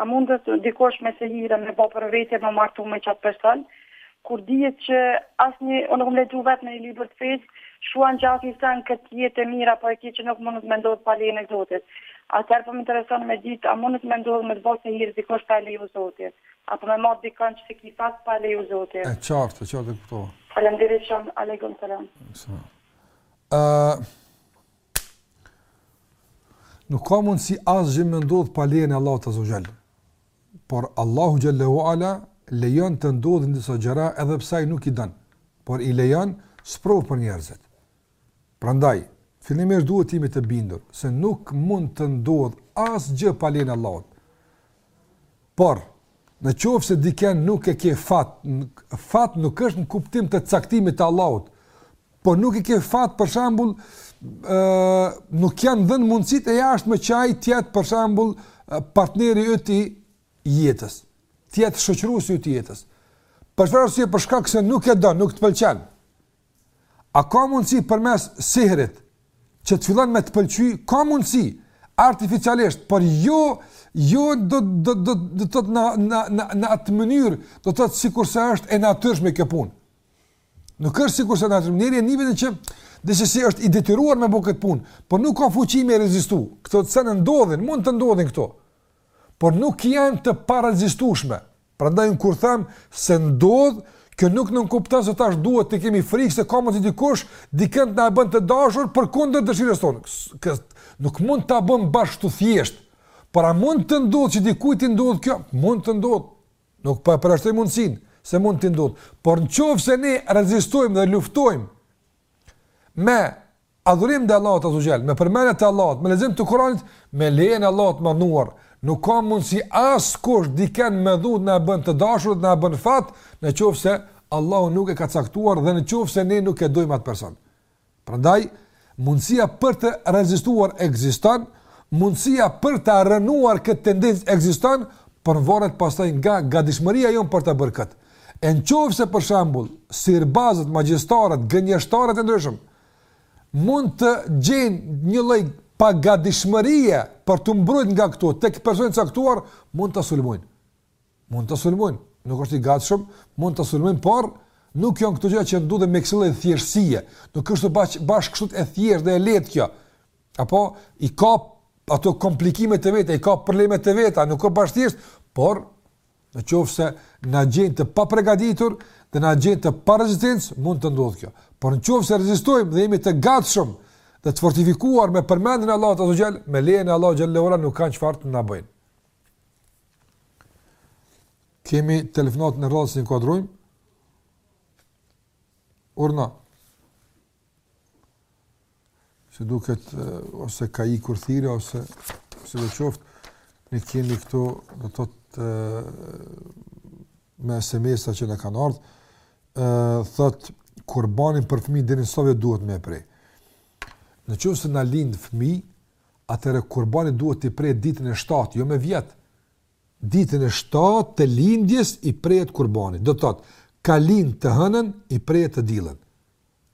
A mundet dikush me sehire me bo për vete me u martu me qat person kur dihet që asnjë unë kam lexu vet në një libër të fesë shkruan që asnjë sen n'kët jetë e mirë apo e keqe nuk mundet me ndodh pa lejen e Zotit atëherë po më intereson me ditë a mundet me ndodh me të bo sehire dikush pa e leju Zoti apo me marr dikon që se ki fat pa e leju Zoti e qartë e qartë e kuptova Faleminderit shumë Alejkum Selam Selam ë Nuk ka mundë si asgjë me ndodhë pa lejën e Allahut azze ue xhel. Por Allahu xhel-le ue ala lejon të ndodhin disa gjëra edhe pse ai nuk i don. Por i lejon sprovë për njerëzit. Prandaj, fillimisht duhet të jemi të bindur se nuk mund të ndodhë asgjë pa lejën e Allahut. Por, në qoftë se dikën nuk e ke fat, fat nuk është në kuptim të caktimit të Allahut, por nuk e ke fat për shembull ë nuk janë dhënë mundësitë e jashtme që ai të jetë për shembull partneri yt i jetës, të jetë shoqëruesi yt i jetës. Përse? Për shkak se nuk e don, nuk të pëlqen. A ka mundësi përmes sihrit që të fillon me të pëlqy, ka mundësi artificialisht, por jo jo do do do do të në në në në atë mënyrë, do të thotë sikurse është e natyrshme kjo punë. Nuk është sikurse natyrshme, njeriu e ndin veten që disi si është i detyruar me bo këtë punë, por nuk ka fuqi me rezistu. Këto sene ndodhin, mund të ndodhin këto, por nuk janë të parezistushme. Prandaj unë kur them se ndodh, kjo nuk nënkupton se tash duhet të kemi frikë se ka mundësi dikush dikënd na e bën të dashur përkundër dëshirës tonë. Nuk mund ta bën bash kështu thjesht. Por a mund të ndodhë që dikujt t'i ndodhë kjo? Mund të ndodhë. Nuk po e përjashtoj mundësinë se mund të ndodhë. Por në qoftë se ne rezistojmë dhe luftojmë me Adhurim ndaj Allahut azze ue xhel, me përmendje të Allahut, me lexim të Kuranit, me lejen e Allahut të madhëruar, nuk ka mundësi askush dikën me dhunë të na e bën të dashur dhe na e bën fat, në qoftë se Allahu nuk e ka caktuar dhe në qoftë se ne nuk e dojmë atë person. Prandaj mundësia për të rezistuar ekziston, mundësia për ta rrënuar këtë tendencë ekziston, por varet pastaj nga gatishmëria jonë për ta bërë këtë. E në qoftë se për shembull, sihirbazët, magjistarët, gënjeshtarët e ndryshëm, mund të gjejnë një lloj pagatishmërie për t'u mbrojt nga këto tek personi i caktuar, mund ta sulmojnë. Mund ta sulmojnë, nuk është i gatshëm, mund ta sulmojnë, por nuk janë këto gjëra që ndodhin me kësi lloj thjeshtësie. Nuk është bash bash kështu e thjeshtë dhe e lehtë kjo. Apo i ka ato komplikime të veta, i ka probleme të veta, nuk është bash thjesht, por Në qoftë se na gjejnë të papregaditur dhe na gjejnë të pa rezistencë, mund të ndodhë kjo. Por në qoftë se rezistojmë dhe jemi të gatshëm dhe të fortifikuar me përmendjen e Allahut azze ue xhel, me lejen e Allahut xhel-le ue ala nuk kanë çfarë të na bëjnë. Kemi telefonatë në radhë, t'i nderojmë. Urdhno. si duket ose ka ikur thirrja ose si do të qoftë ne kemi këtu me SMS-a që na kanë ardh ë thot kurbanin për fëmijë deri në sove duhet me pre. Në qoftë se na lind fëmijë atëherë kurbani duhet t'i prehet ditën e 7, jo me vjet. Ditën e 7 të lindjes i prehet kurbani. Do të thotë, ka lind të hënën i prehet të dielën.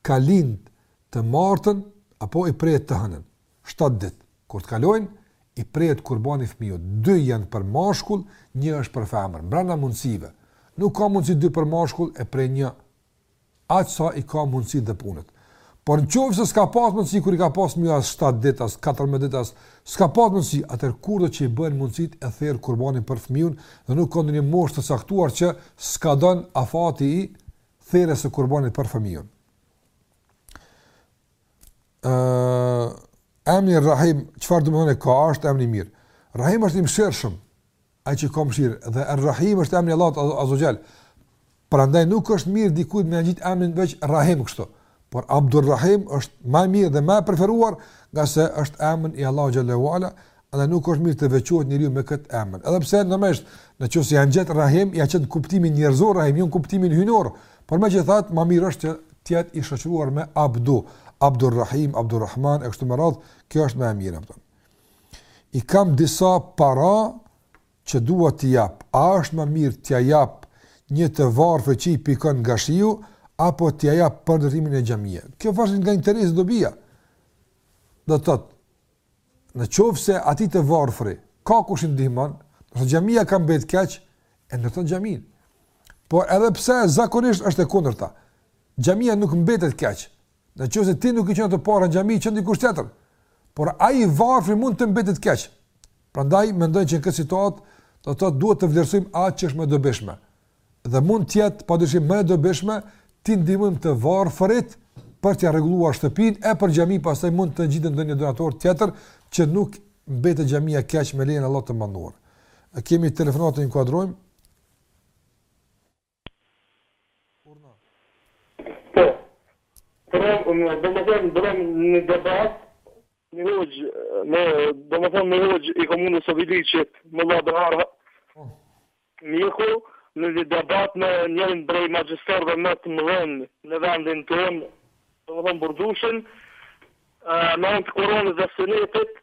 ka lind të martën apo i prehet të hënën, shtatë ditë, kur të kalojnë, i prehet kurbani fëmijut, dy janë për mashkull, një është për femër, brenda mundësive, nuk ka mundësi dy për mashkull e prej një, aq sa i ka mundësit dhe punët. Por në qoftë se s'ka pas mundësi, kur i ka pas mjë as 7 dit, as 14 dit, as s'ka pas mundësi, atëherë kurdo që i bëhen mundësit e therë kurbanin për fëmijun dhe nuk ka ndonjë një moshë të caktuar që skadon afati i therjes së kurbanit për fëmijën. Ë Emri Rahim, çfarë domethënie ka është emër i mirë. Rahim është i mëshirshëm, ai që ka mëshirë dhe Ar-Rahim është emri i Allahut Azza ue Xhel Prandaj nuk është mirë dikujt me ngjit emrin veç Rahim kështu. Por Abdur Rahim është më i mirë dhe më i preferuar, ngase është emër i Allahu xhel-le ue ala, dhe nuk është mirë të veçohet njeriu me këtë emër. Edhe pse normalisht, nëse ia ngjet Rahim, ia qet kuptimin njerëzor Rahim, jo kuptimin hyjnor. Por megjithatë, më mirë është të jetë i shoqëruar me Abdu, Abdur Rahim, Abdur Rahman e kështu me radhë, kjo është më e mira. I kam disa para që dua t'i jap, a është më mirë t'ia jap një të varfër që i pikon nga shiu apo t'ia jap për ndërtimin e xhamisë. Kjo varet nga interesi dobia. Do të thotë, në qoftë se atij të varfëri, ka kush i ndihmon, xhamia ka mbet keq, e ndërton xhamin. Por edhe pse zakonisht është e kundërta. Xhamia nuk mbetet keq, Në qoftë se ti nuk i çon ato para në xhami, çon dikush tjetër. Por ai i varfri mund të mbetet keq. Prandaj mendoj që në këtë situatë do të thotë duhet të vlerësojmë atë që është më e dobishme. Dhe mund të jetë padyshim më e dobishme t'i ndihmojmë të varfrit për t'ia rregulluar shtëpinë e për xhami pastaj mund të gjindet ndonjë donator tjetër që nuk mbetet xhamia keq me lejen e Allahut të madhëruar. A kemi telefonat të inkuadrojmë? Urdhno. Po. Por domethënë bëram një debat me hoxh, me domethënë me hoxh i komunës së Viliqit, Mulla Behar Mjeku, në një debat me njërin prej magjistarëve më të mëdhenj në vendin tonë, domethënë Burdushin, me anë të Kuranit dhe Sunetit,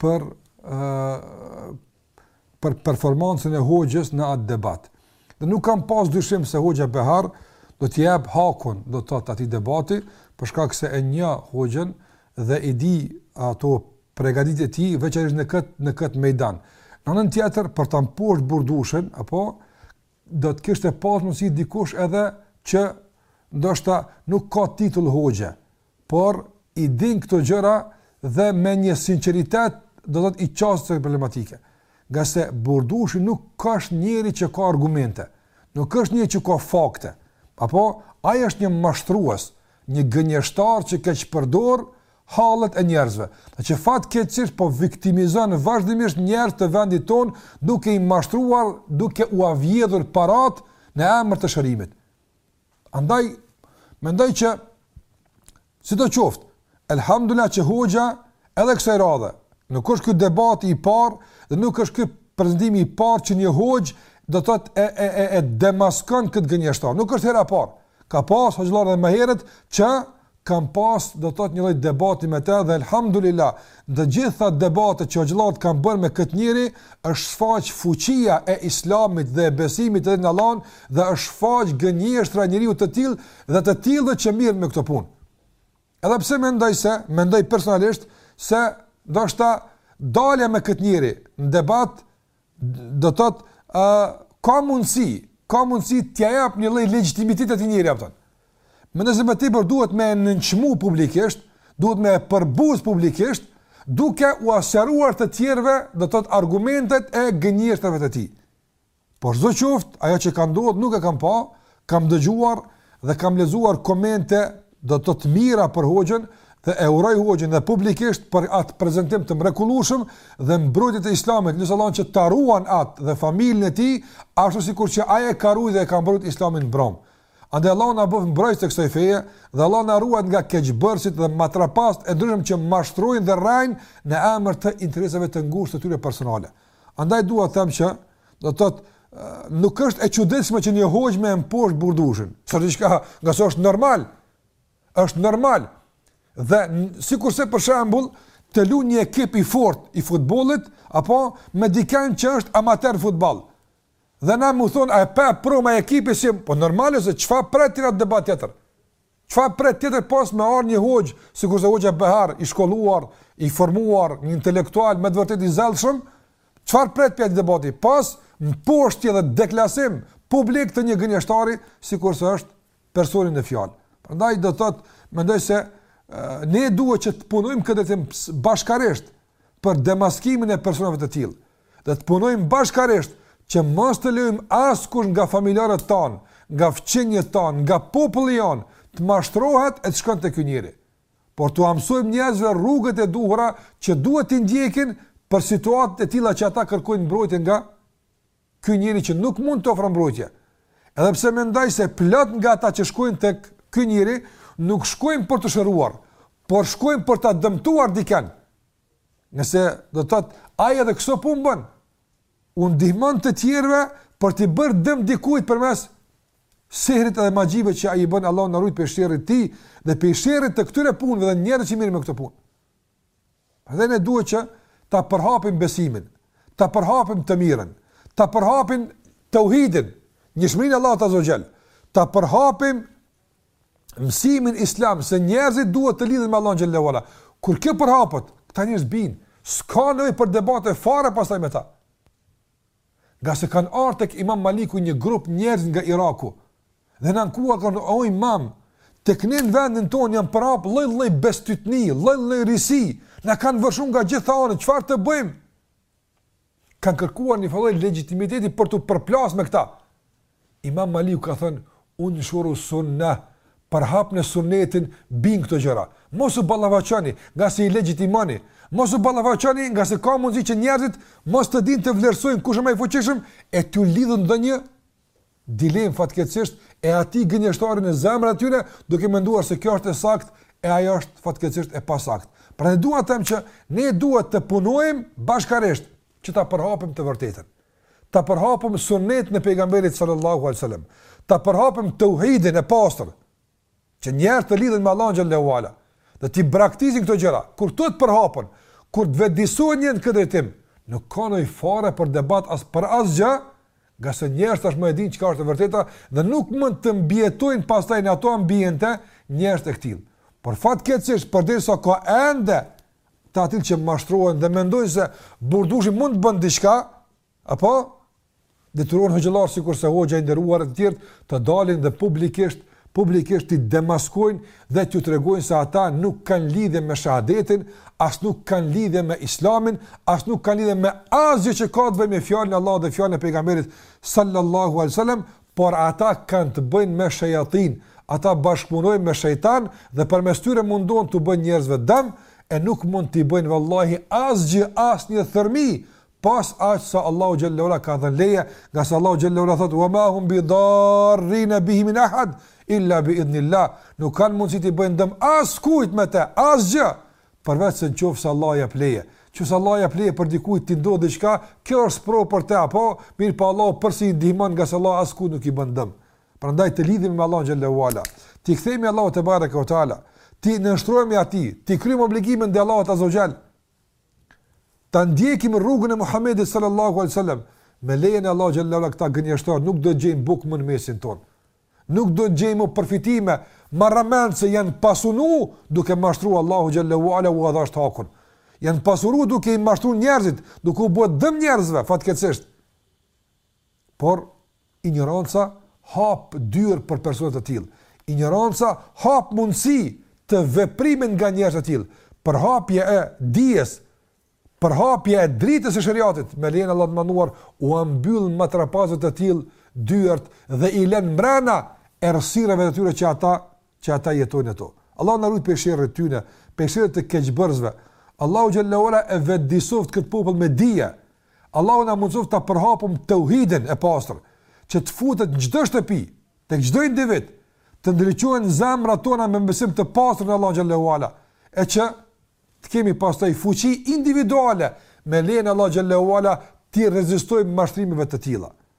për për performancën e Hoxhës në atë debat. Dhe nuk kam pas dyshim se Hoxha Behar do të jap hakun, do të thotë atij debati, për shkak se e njoh Hoxhën dhe i di ato përgatitjet e tij veçanërisht në këtë në këtë ميدan. Në anën tjetër për ta mposhtë Burdushin apo do të kishte pas mundësi dikush edhe që ndoshta nuk ka titull hoxhe, por i din këto gjëra dhe me një sinqeritet do t'i qasej problematikës. Ngase Burdushi nuk është njeri që ka argumente, nuk është njeri që ka fakte, apo ai është një mashtrues, një gënjeshtar që keqpërdor hallet e njerëzve, dhe që fatkeqësisht po viktimizon vazhdimisht njerëz të vendit tonë duke i mashtruar, duke ua vjedhur paratë në emër të shërimit. Andaj mendoj që sidoqoftë, elhamdulillah që hoxha edhe kësaj radhe, nuk është ky debati i parë dhe nuk është ky prezantimi i parë që një hoxhë do të thotë e e e e demaskon këtë gënjeshtar. Nuk është hera e parë. Ka pas hoxhëllar edhe më herët që kanë pas do të thotë një lloj debati me të dhe elhamdulillah n'të gjitha debatet që hoxhallarët kanë bërë me këtë njeri është shfaq fuqia e islamit dhe e besimit në Allahun dhe është shfaq gënjeshtra e njeriu të tillë dhe të tillëve që merren me këtë punë. Edhe pse mendoj se, mendoj personalisht se ndoshta dalja me këtë njeri në debat Do të thotë, ë ka mundësi, ka mundësi t'ia jap një lloj legitimiteti atij njeriu apo. Mendoj se më tepër duhet me e nënçmu publikisht, duhet me e përbuz publikisht, duke ua servuar të tjerëve, do të thotë argumentet e gënjeshtrave të tij. Por sidoqoftë, ajo që ka ndodhur nuk e kam pa, Kam dëgjuar dhe kam lexuar komente do të thotë të mira për Hoxhën dhe e uroj Hoxhën dhe publikisht për atë prezantim të mrekullueshëm dhe mbrojtje të Islamit, lus Allahun që ta ruan atë dhe familjen e tij, ashtu sikur që ai e ka ruajtur dhe e ka mbrojtur Islamin mbrëm. Andaj Allahu na bëftë mbrojtës të kësaj feje dhe Allahu na ruajt nga keqbërësit dhe matrapazët e ndryshëm që mashtrojnë dhe rrejnë në emër të interesave të ngushta të tyre personale. Andaj dua të them që Do të thotë nuk është e çuditshme që një hoxhë me e mposht Burdushin. Se diçka, ngase është normal. Është normal. Dhe sikurse për shembull të luaj një ekip i fort i futbollit apo me dikënd që është amator në futboll. Dhe na më thon a e pa pro me ekipin si po normale se çfarë pret ti në debat tjetër. Çfarë pret tjetër pas me ardh një hoxhë, sikurse hoxhë Behar, i shkolluar, i formuar, një intelektual, me të vërtetë i zellshëm, çfarë pret prej debati? Pos nënposhtje dhe deklasim publik të një gënjeshtari, sikurse është personi në fjalë. Prandaj do të thotë, mendoj se ne duhet që të punojmë në këtë drejtim bashkarisht për demaskimin e personave të tillë. dhe të punojmë bashkarisht që mos të lejojmë askush nga familjarët tanë, nga fqinjët tanë, nga populli jonë të mashtrohet e të shkon tek ky njeri. Por t'u mësojmë njerëzve rrugët e duhura që duhet të ndjekin për situatat e tilla që ata kërkojnë mbrojtje nga ky njeri që nuk mund t'u ofron mbrojtje. Edhe pse mendoj se plot nga ata që shkojnë tek ky njeri nuk shkojnë për t'u shëruar, por shkojnë për ta dëmtuar dikënd. Nëse do të thotë ai edhe këso pune bën, u ndihmon të tjerëve për t'i bërë dëm dikujt përmes sehrit dhe magjive që ai i bën Allahu na rujt prej sherrit të tij dhe prej sherrit të këtyre punëve dhe njerëzve që merren me këto punë. Dhe ne duhet që ta përhapim besimin, ta përhapim të mirën, ta përhapim teuhidin, njëshmërinë e Allahut azze ue xhel, ta përhapim mësimin islam se njerëzit duhet të lidhen me Allahun xhele ue ala. Kur kjo përhapet, këta njerëz bin, s'ka nevojë për debate fare pastaj me ta. Ngase kanë ardhur tek Imam Maliku një grup njerëzish nga Iraku. Dhe janë ankuar kanë o Imam, tek ne në vendin tonë janë përhap lloj-lloj bestytni, lloj-lloj risi, na kanë vërshu nga gjitha anët, çfarë të bëjmë? kanë kërkuar një farë lloj legitimiteti për t'u përplas me këta. Imam Maliku ka thënë, unshuru sunna, përhapni sunnetin, bin këto gjëra. Mos u ballafaqoni ngase i legjitimoni, mos u ballafaqoni ngase ka mundësi që njerëzit mos të dinë të vlerësojnë kush është më i fuqishëm e t'u lindë ndonjë dilemë fatkeqësisht e atij gënjeshtari në zemrat e tyre, duke menduar se kjo është e saktë e ajo është fatkeqësisht e pasaktë. Pra dua të them që ne duhet të punojmë bashkarisht që ta përhapim të vërtetën. Ta përhapim sunnetin e pejgamberit salallahu alejhi ue selem. Ta përhapim teuhidin e pastër. Që njerëzit të lidhen me Allahun xhele ue ala, dhe t'i braktisin këto gjëra. Kur këto të përhapen, kur të vetëdijsohen njerëzit në këtë drejtim, nuk ka nevojë fare për debat as për asgjë, ngase njerëzit tashmë e dinë çka është e vërteta dhe nuk mund të mbijetojnë pastaj në ato ambiente njerëzit e këtillë. Por fatkeqësisht përderisa ka ende të atillë që mashtrohen dhe mendojnë se burdushi mund të bën diçka, Apo detyron hoxhallar sikurse hoxha i nderuar e të tjerë të dalin dhe publikisht publikisht t'i demaskojnë dhe t'ju tregojnë se ata nuk kanë lidhje me shahadetin, as nuk kanë lidhje me islamin, as nuk kanë lidhje me asgjë që ka të bëjë me fjalën e Allahut dhe fjalën e pejgamberit sallallahu alaihi wasallam, por ata kanë të bëjnë me shejatin, ata bashkëpunojnë me shejtan dhe përmes tyre mundohen t'u bëjnë njerëzve dëm e nuk mund t'i bëjnë vallahi asgjë asnjë thërmi pos aq sa Allahu xhalla ula ka dhënë leje, ngase Allahu xhalla ula thotë: "Wa ma hum bi darrin bihi min ahad illa bi idhnillah", nuk kanë mundësi të bëjnë dëm askujt me të, asgjë, përveçse nëse Allahu jep leje. Nëse Allahu jep leje për dikujt të ndodhë diçka, kjo është sprovë për të, apo mirëpo Allahu përsëri i ndihmon ngase Allahu askujt nuk i bën dëm. Prandaj të lidhemi me Allahun xhalla ula, t'i kthehemi Allahut tebareke ue teala, t'i nënshtrohemi atij, t'i kryejmë obligimet ndaj Allahut azza xhall, Ta ndjekim rrugën e Muhamedit sallallahu alaihi wasallam. Me lejen e Allahu xhallahu ala këta gënjeshtarë nuk do të gjejnë bukë më në mesin tonë. Nuk do të gjejnë më përfitime marramendëse, janë pasunu duke mashtru Allahu xhallahu ala u dhashtë hakun. Janë pasunu duke i mashtru njerëzit, duke u bë dëm njerëzve fatkeqësisht. Por injoranca hap dyer për persona të tillë. Injoranca hap mundësi të veprimit nga njerëz të tillë. Përhapja e dijes, përhapja e dritës së sheriatit me lejen e Allahut të madhëruar ua mbyll matrapazëve të tillë dyert dhe i lën mbrenda errësirave të tyre që ata që ata jetojnë në to. Allahu na rujtë prej sherrit të tyne, prej sherrit të keqbërësve. Allahu xhallahu ala e vetëdijsoftë këtë popull me dije. Allahu na mundsoftë ta përhapim tauhidin e pastër, që të futet në çdo shtëpi, tek çdo individ, të ndriçohen zemrat tona me besim të pastër në Allahu xhallahu ala, e që të kemi pastaj fuqi individuale me lejen e Allahu xhallahu ala t'i rezistojmë mashtrimeve të tilla.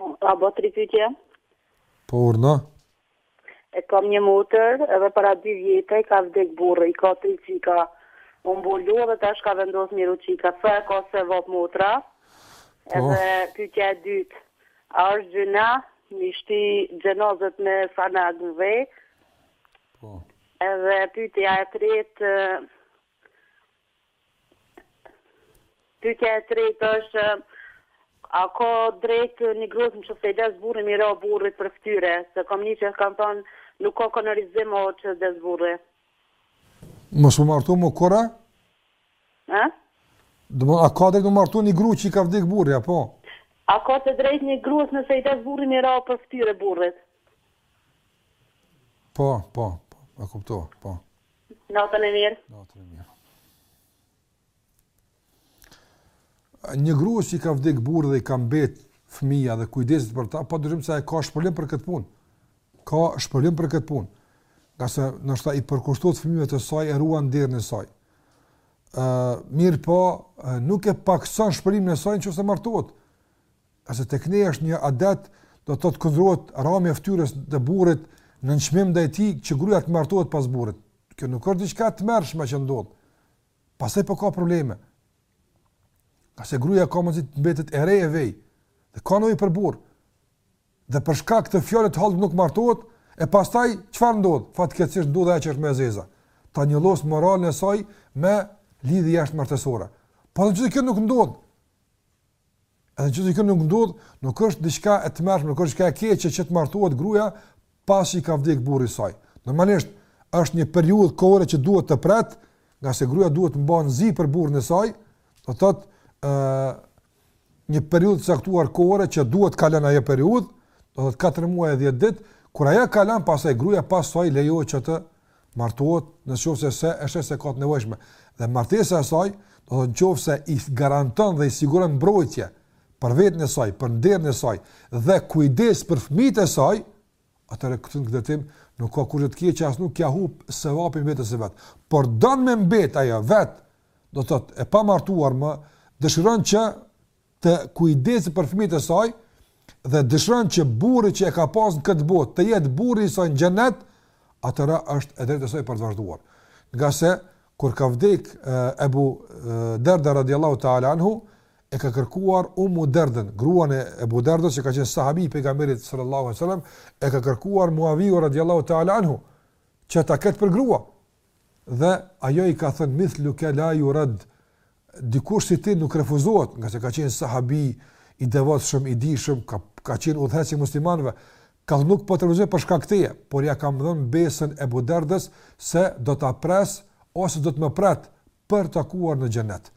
A bon t'i bo tri pytje? Po urdhno. E kam një motër, edhe para dy vjete i ka vdek burri, i ka tri qika. U mbulu edhe tash ka vendos me i ru qika. Sa e ka sevap motra? Po. Edhe pytja e dytë, a është gjynah me i shti xhenazet me sanëk në dhe? Po. Edhe pytja e tretë, Pyetja e tretë është a ka drejt një gruas në qoftë se i des burri me i ra burrit për ftyre, se kam ni që kan than nuk ka autorizim që des burri. Mos u martu më kurrë? Ë? Domethënë a ka drejt me u martu një gru që i ka vdek burri apo? A ka të drejt një gruas nëse i des burri me i ra për ftyre burrit? Po, po, po, e kuptova, po. Natën e mirë. Natën e mirë. Një grua që i ka vdek burri dhe i ka mbet fëmija dhe kujdeset për ta, pa dyshim se e ka shpërblim për këtë punë. Ka shpërblim për këtë punë. Ngase ndoshta i përkushtohet fëmijëve të saj e ruan nderin e saj. Uh, mirëpo, uh, nuk e pakëson shpërblimin e saj në qoftë se martohet. Ngase tek ne është një adet, do të thotë kundrohet ramje e fytyrës të burrit nënçmim ndaj tij që gruaja të martohet pas burrit. Kjo nuk është diçka e tmerrshme që ndodh. Pastaj po ka probleme. Ngase gruaja ka mundësi të mbetet e re e vej. Dhe ka nevojë për burrë. Dhe për shkak të fjalës të hallkit nuk martohet, e pastaj çfarë ndodh? Fatkeqësisht ndodh ajo që është më e zeza. Ta njollos moralin e saj me lidhje jashtëmartesore. Po që kjo nuk ndodh. Edhe që kjo nuk ndodh, nuk është diçka e tmerrshme, nuk është diçka e keqe që të martohet gruja pasi ka vdek burri i saj. Normalisht, është një periudhë kohore që duhet të pret, ngase gruja duhet të mban zi për burrin e saj, do të thotë uh, një periudhë të caktuar kohore që duhet të kalon ajo periudhë, do të thotë 4 muaj e 10 ditë, kur ajo kalon pastaj gruja pas saj lejohet që të martohet në qoftë se e sheh se e ka të nevojshme. Dhe martesa e saj, do të thotë në qoftë se i garanton dhe i siguron mbrojtje për veten e saj, për nderin e saj dhe kujdes për fëmijët e saj, atëherë këtu në këtë nuk ka kurgjë të keqe as nuk ia humb sevapin vetes së vet. Por don me mbet ajo vet, do të thotë e pamartuar më, dëshiron që të kujdeset për fëmijët e saj dhe dëshiron që burri që e ka pasur në këtë botë të jetë burri i saj në xhenet, atëherë është e drejtë e saj për të vazhduar. Ngase kur ka vdek Ebu Derda radiallahu ta'ala anhu, e ka kërkuar Umu Derden, gruan e Ebu Derdas që ka qenë sahabi i pejgamberit sallallahu alaihi wasallam, e ka kërkuar Muaviu radiallahu ta'ala anhu që ta ketë për grua. Dhe ajo i ka thënë mithluke la jured, dikush si ti nuk refuzohet, ngase ka qenë sahabi, i devotshëm, i dijshëm, ka, ka qenë udhëheqës i muslimanve, ka nuk po të refuzoj për shkak të teje, por ia kam dhënë besën Ebu Derdës se do ta pres, ose do të më pret, për t'u takuar në xhenet.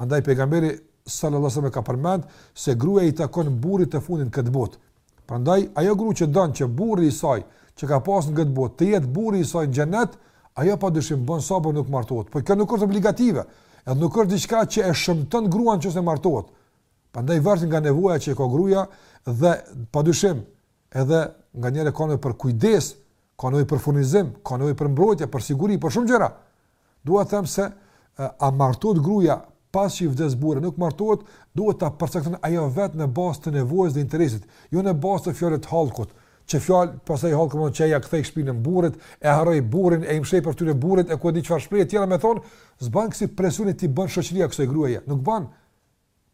Andaj pejgamberi sallallahu alajhi wasallam ka përmendur se gruaja i takon burrit të fundit në këtë botë. Prandaj ajo grua që don që burri i saj që ka pasur në këtë botë të jetë burri i saj në xhenet, ajo padyshim bën sabër nuk martohet. Por kjo nuk është obligative, edhe nuk është diçka që e shëmton gruan nëse martohet. Prandaj varet nga nevoja që ka gruaja dhe padyshim edhe gra nevojë kanë për kujdes, kanë për furnizim, kanë për mbrojtje, për siguri, për shumë gjëra. Dua të them se a martohet gruaja pas që i vdes burri, nuk martohet, duhet ta përcakton ajo vet në bazë të nevojës dhe interesit, jo në bazë të fjalëve të hallkut, që flet pastaj hallku mund të qe ia ktheu shpinën burrit, e harroi burrin, e imshej për tyre burrit, e ku di çfarë shprehje tjera me thon, s'bën kësi presioni t'i bën shoqëria kësaj gruaje, nuk bën.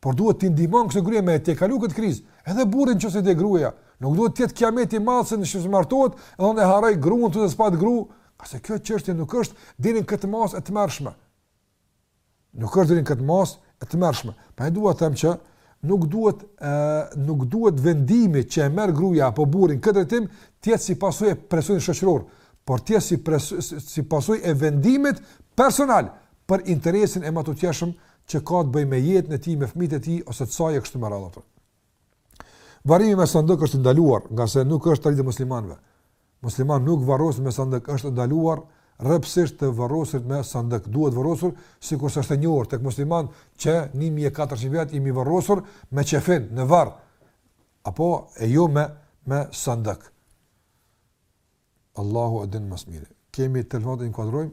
Por duhet t'i ndihmon kësaj gruaje me tejkalu këtë krizë. Edhe burri nëse vdes gruaja, nuk duhet të jetë kiamet i madh se nëse martohet, edhe e harroi gruan të spat gru, se kjo çështje nuk është deri në këtë masë e tmerrshme. Nuk është deri në këtë masë e tmerrshme. Pra dua të them që nuk duhet ë nuk duhet vendimi që e merr gruaja apo burri në këtë drejtim të jetë si pasojë e presionit shoqëror, por të jetë si pres, si pasojë e vendimit personal për interesin e mëtutjeshëm që ka të bëjë me jetën e tij, me fëmijët e tij ose të saj e kështu me radhë ato. Varrimi me sandok është i ndaluar, ngase nuk është traditë e muslimanëve. Muslimani nuk varroset me sandok, është ndaluar rreptësisht të varroset me sandok. Duhet varrosur sikurse është e njohur tek muslimanët që 1400 vjet me u varrosur me qefin në varr apo e jo me me sandok. Allahu e din më së miri. Kemi telefonatë, e inkuadrojmë?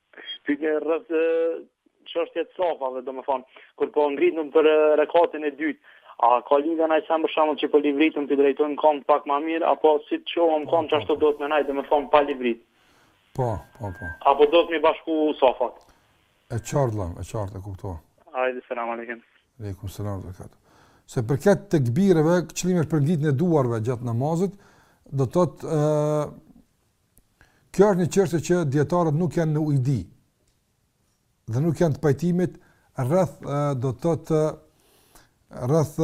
Pyetje rreth çështjes së safave, domethënë, kur po ngritemi për rekatin e dytë, a ka lidhje nëse për shembull që po luhatemi t'i drejtojmë këmbët pak më mirë apo si të çohem në këmbë, qashtu do të me nejt, domethënë pa lëvrit. Po, po, po. Apo duhet me i bashku safat. E qartë lëm, e qartë e kuptova. Hajde selam alejkum. Alejkum selam dhe kat. Sa i përket tekbireve, qëllimi është për ngritjen e duarve gjatë namazit, do të thotë ë Kjo është një çështje që dietarët nuk janë në ujdi dhe nuk janë të pajtimit rreth do të thotë rreth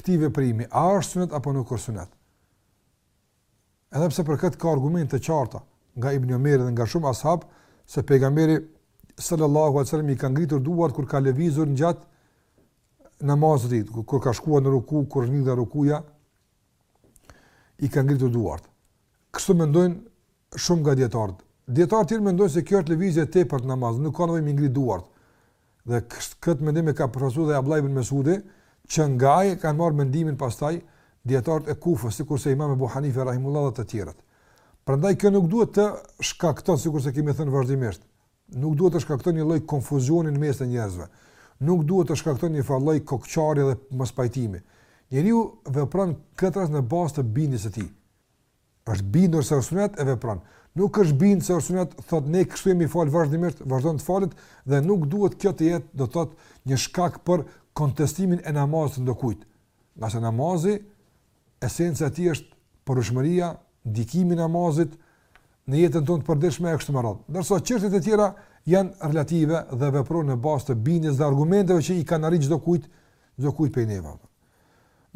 këtij veprimi, a është sunet apo nuk është sunet. Edhe pse për këtë ka argumente të qarta nga Ibn Omeri dhe nga shumë ashab se pejgamberi sallallahu alaihi wasallam i ka ngritur duart kur ka lëvizur gjatë namazit, kur ka shkuar në ruku, kur është ngrit nga rukuja, i ka ngritur duart. Kështu mendojnë shumë nga dietarët. Dietarët tjerë mendojnë se kjo është lëvizje e tepërt në namaz, nuk ka nevojë me i ngrit duart. Dhe këtë mendim e ka përfaqësuar dhe Abdullah ibn Mesudi, që nga ai e kanë marrë mendimin pastaj dietarët e Kufës, sikurse Imam Abu Hanife rahimullahu dhe të tjerët. Prandaj kjo nuk duhet të shkakton sikurse kemi thënë vazhdimisht Nuk duhet të shkakton një lloj konfuzioni në mes të njerëzve. Nuk duhet të shkakton një farë lloj kokëqarje dhe mospajtimi. Njeriu vepron këtë rast në bazë të bindjes së tij. Është bindur se është sunet e vepron. Nuk është bindur se është sunet, thotë ne kështu jemi fal vazhdimisht, vazhdon të falet dhe nuk duhet kjo të jetë, do të thotë, një shkak për kontestimin e namazit të ndokujt. Nëse namazi esenca e tij është përkushmëria, ndikimi i namazit në jetën tonë të përditshme e kështu me radhë. Ndërsa çështjet e tjera janë relative dhe veprojnë në bazë të bindjes dhe argumenteve që i kanë arrit çdo kujt, çdo kujt prej neve.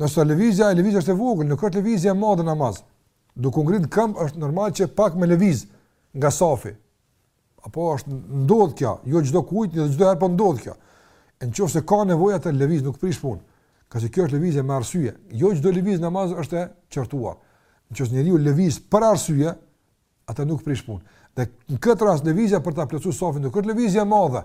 Nëse lëvizja, lëvizja është e vogël, nuk është lëvizje e madhe namaz. Duke u ngrit në këmbë është normal që pak me lëviz nga safi. Apo është ndodh kjo, jo çdo kujt, jo çdo herë po ndodh kjo. E në qofë se ka nevojë të lëviz, nuk prish punë, ngase kjo është lëvizje me arsye, jo çdo lëvizje namaz është e qortuar, në qofë se njeriu lëviz për arsye, atë nuk prish punë. Dhe në këtë rast lëvizja për ta plotësu safin, nuk është lëvizje e madhe,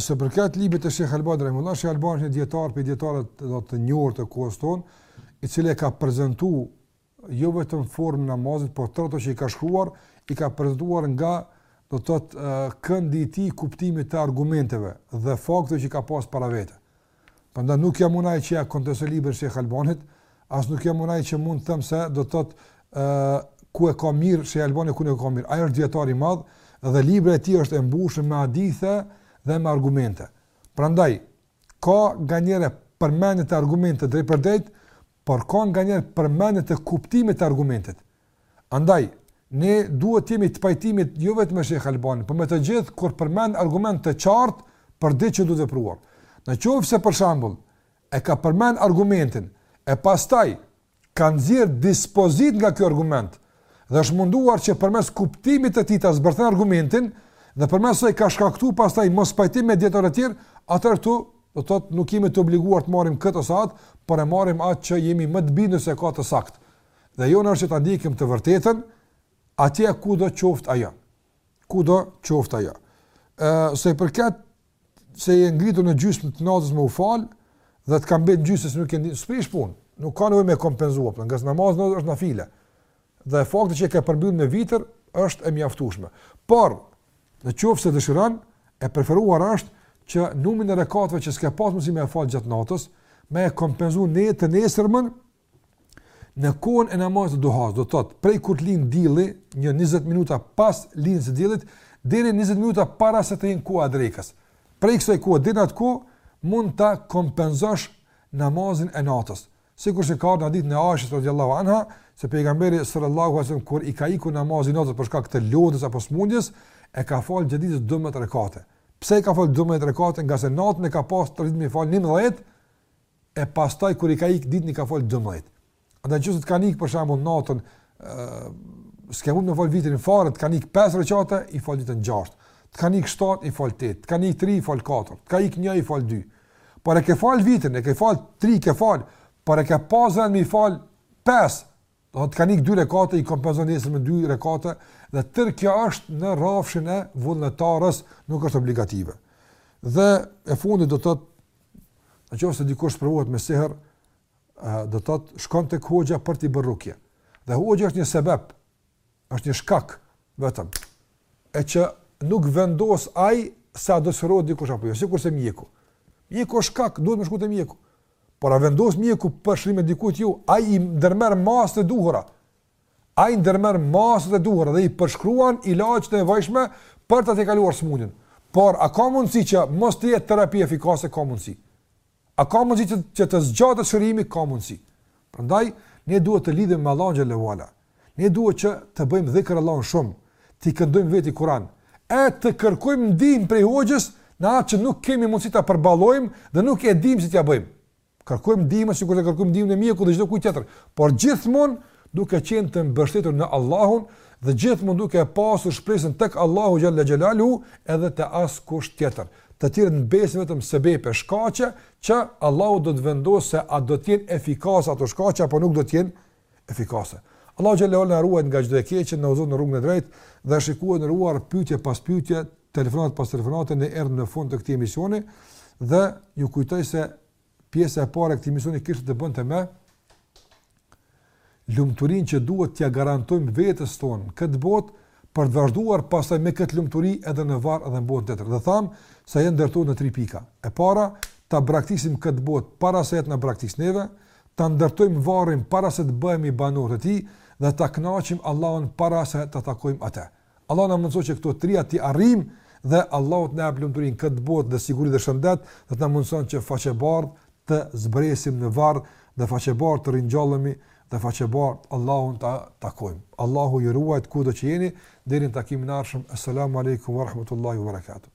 Sa i përket librit të Shejh Albanit rahimehullah, Shejh Albani është një dijetar prej dijetarëve të njohur të kohës tonë, i cili e ka prezentu jo vetëm formën e namazit, por tërë ato që i ka shkruar, i ka prezentuar nga do të thotë këndi i tij i kuptimit të argumenteve dhe fakteve që i ka pas para vete. Prandaj nuk jam unë ai që ia kontestoj librin e Shejh Albanit, as nuk jam unë ai që mund të them se do të thotë ë ku e ka mirë Shejh Albani ku nuk e ka mirë. Ai është dijetar i madh dhe libri i tij është e mbushur me hadithe dhe me argumente. Prandaj ka nganjëherë përmendje të argumentit drejtpërdrejt, por ka nganjëherë përmendje të kuptimit të argumentit. Andaj, ne duhet të jemi të pajtimit jo vetëm me Shejh Albanin, por me të gjithë kur përmend argument të qartë për diç që duhet vepruar. Në qoftë se për shembull e ka përmend argumentin e pastaj ka nxjerr dispozitë nga ky argument dhe është munduar që përmes kuptimit të tij ta zbërthejë argumentin dhe përmes saj ka shkaktuar pastaj mospajtim me dijetarë të tjerë, atëherë do thot nuk jemi të obliguar të marrim këtë ose atë, por e marrim atë që jemi më të bindur se ka të saktë. dhe jona është që ta ndjekim të vërtetën atje kudo qoftë ajo. Kudo qoftë ajo. Ë sa i përket se je ngritur në gjysmë të natës me u fal dhe të ka mbet në gjysmë se nuk e di, s'prish punë. Nuk ka nevojë me kompenzuar, për ngase namazi është nafile. Dhe fakti që e ka përmbyll me vitër është e mjaftueshme. Por në qoftë se dëshiron, e preferuar është që numrin e rekatëve që s'ke pas mundësi me fal gjatë natës, me e kompenzuar në të nesërmën Në kohën e namazit të duhas, do të thotë prej kur të lind dielli, një 20 minuta pas lindjes së diellit deri 20 minuta para se të jenë koha e drekës. Prej kësaj kohe deri në atë kohë mund ta kompenzosh namazin e natës. Sikurse ka në hadith nëna Aisha radhiyallahu anha se pejgamberi sallallahu alaihi wasallam kur i ka ikur namazi i natës për shkak të lodhjes apo smundjes, e ka fal gjatë ditës 12 rekate. Pse e ka fal 12 rekate? Ngase natën e ka pas traditë me fal 11 e pastaj kur i ka ik ditën i ka fal 12. Andaj nëse të kanë ik për shembull natën, ë s'ke mujt me fal vitrin fare, të kanë ik 5 rekate, i fal ditën 6. Të kanë ik 7, i fal 8. Të kanë ik 3, i fal 4. Të ka ik 1, i fal 2. Por e ke fal vitrin, e ke fal 3, ke fal, por e ke pas vend me i fal 5. Të kanë ikë dy rekate i kompenzon nesër me dy rekate dhe tërë kjo është në rrafshin e vullnetares, nuk është obligative. Dhe e fundit do thotë në qoftë se dikush sprovohet me sehr, do thotë shkon tek hoxha për t'i bërë rukje. Dhe hoxha është një sebeb, është një shkak vetëm. E që nuk vendos ai se a do shërohet dikush apo jo, sikurse mjeku. Mjeku është shkak, duhet me shku te mjeku. Por a vendos mjeku për shërimin e dikujt jo, ai i ndërmerr masat e duhura. Ai ndërmerr masat e duhura dhe i përshkruan ilaçe të nevojshme për ta tejkaluar sëmundjen. Por a ka mundësi që mos të jetë terapi efikase ka mundësi? A ka mundësi që, që të zgjatet shërimi ka mundësi? Prandaj ne duhet të lidhemi me Allahun xhel-le ue ala. Ne duhet që të bëjmë dhikër Allahun shumë, t'i këndojmë vetit Kur'an, e të kërkojmë ndihmë prej hoxhës në atë që nuk kemi mundësi ta përballojmë dhe nuk e dimë si t'ia bëjmë. Kërkojmë ndihmë sikur të kërkojmë ndihmën e mjekut dhe çdo kujt tjetër, por gjithmonë duke qenë të mbështetur në Allahun dhe gjithmonë duke pasur shpresën tek Allahu xhalla xhelalu edhe te askush tjetër. Të tjerë mbesin vetëm sebepe, shkaqe që Allahu do të vendosë se a do të jenë efikase ato shkaqe apo nuk do të jenë efikase. Allahu xhalla ualla na ruajt nga çdo e keqe, na udhëzoftë në rrugën e drejtë dhe shikues të nderuar pyetje pas pyetje, telefonatë pas telefonate ne erdhëm në fund të këtij emisioni dhe ju kujtoj se pjesa e parë e këtij emisioni kishte të bënte me lumturinë që duhet t'ia garantojmë vetes tonë në këtë botë për të vazhduar pasaj me këtë lumturi edhe në varr edhe në botën tjetër. Dhe thamë se janë ndërtuar në tri pika. E para, ta braktisim këtë botë para se të na braktisë neve, ta ndërtojmë varrin para se të bëhemi banorë të tij dhe ta kënaqim Allahun para se ta takojmë atë. Allahu na mundësoftë që këto të trija t'i arrijmë dhe Allahu të na jap lumturi në këtë botë dhe siguri dhe shëndet, dhe të na mundësojë që faqebardh të zbresim në varr dhe faqebardh të ringjallemi dhe faqebardh Allahun ta takojmë. Allahu ju ruajt kudo që jeni deri në takimin e ardhshëm. Assalamu alaikum wa rahmatullahi wa barakatuh.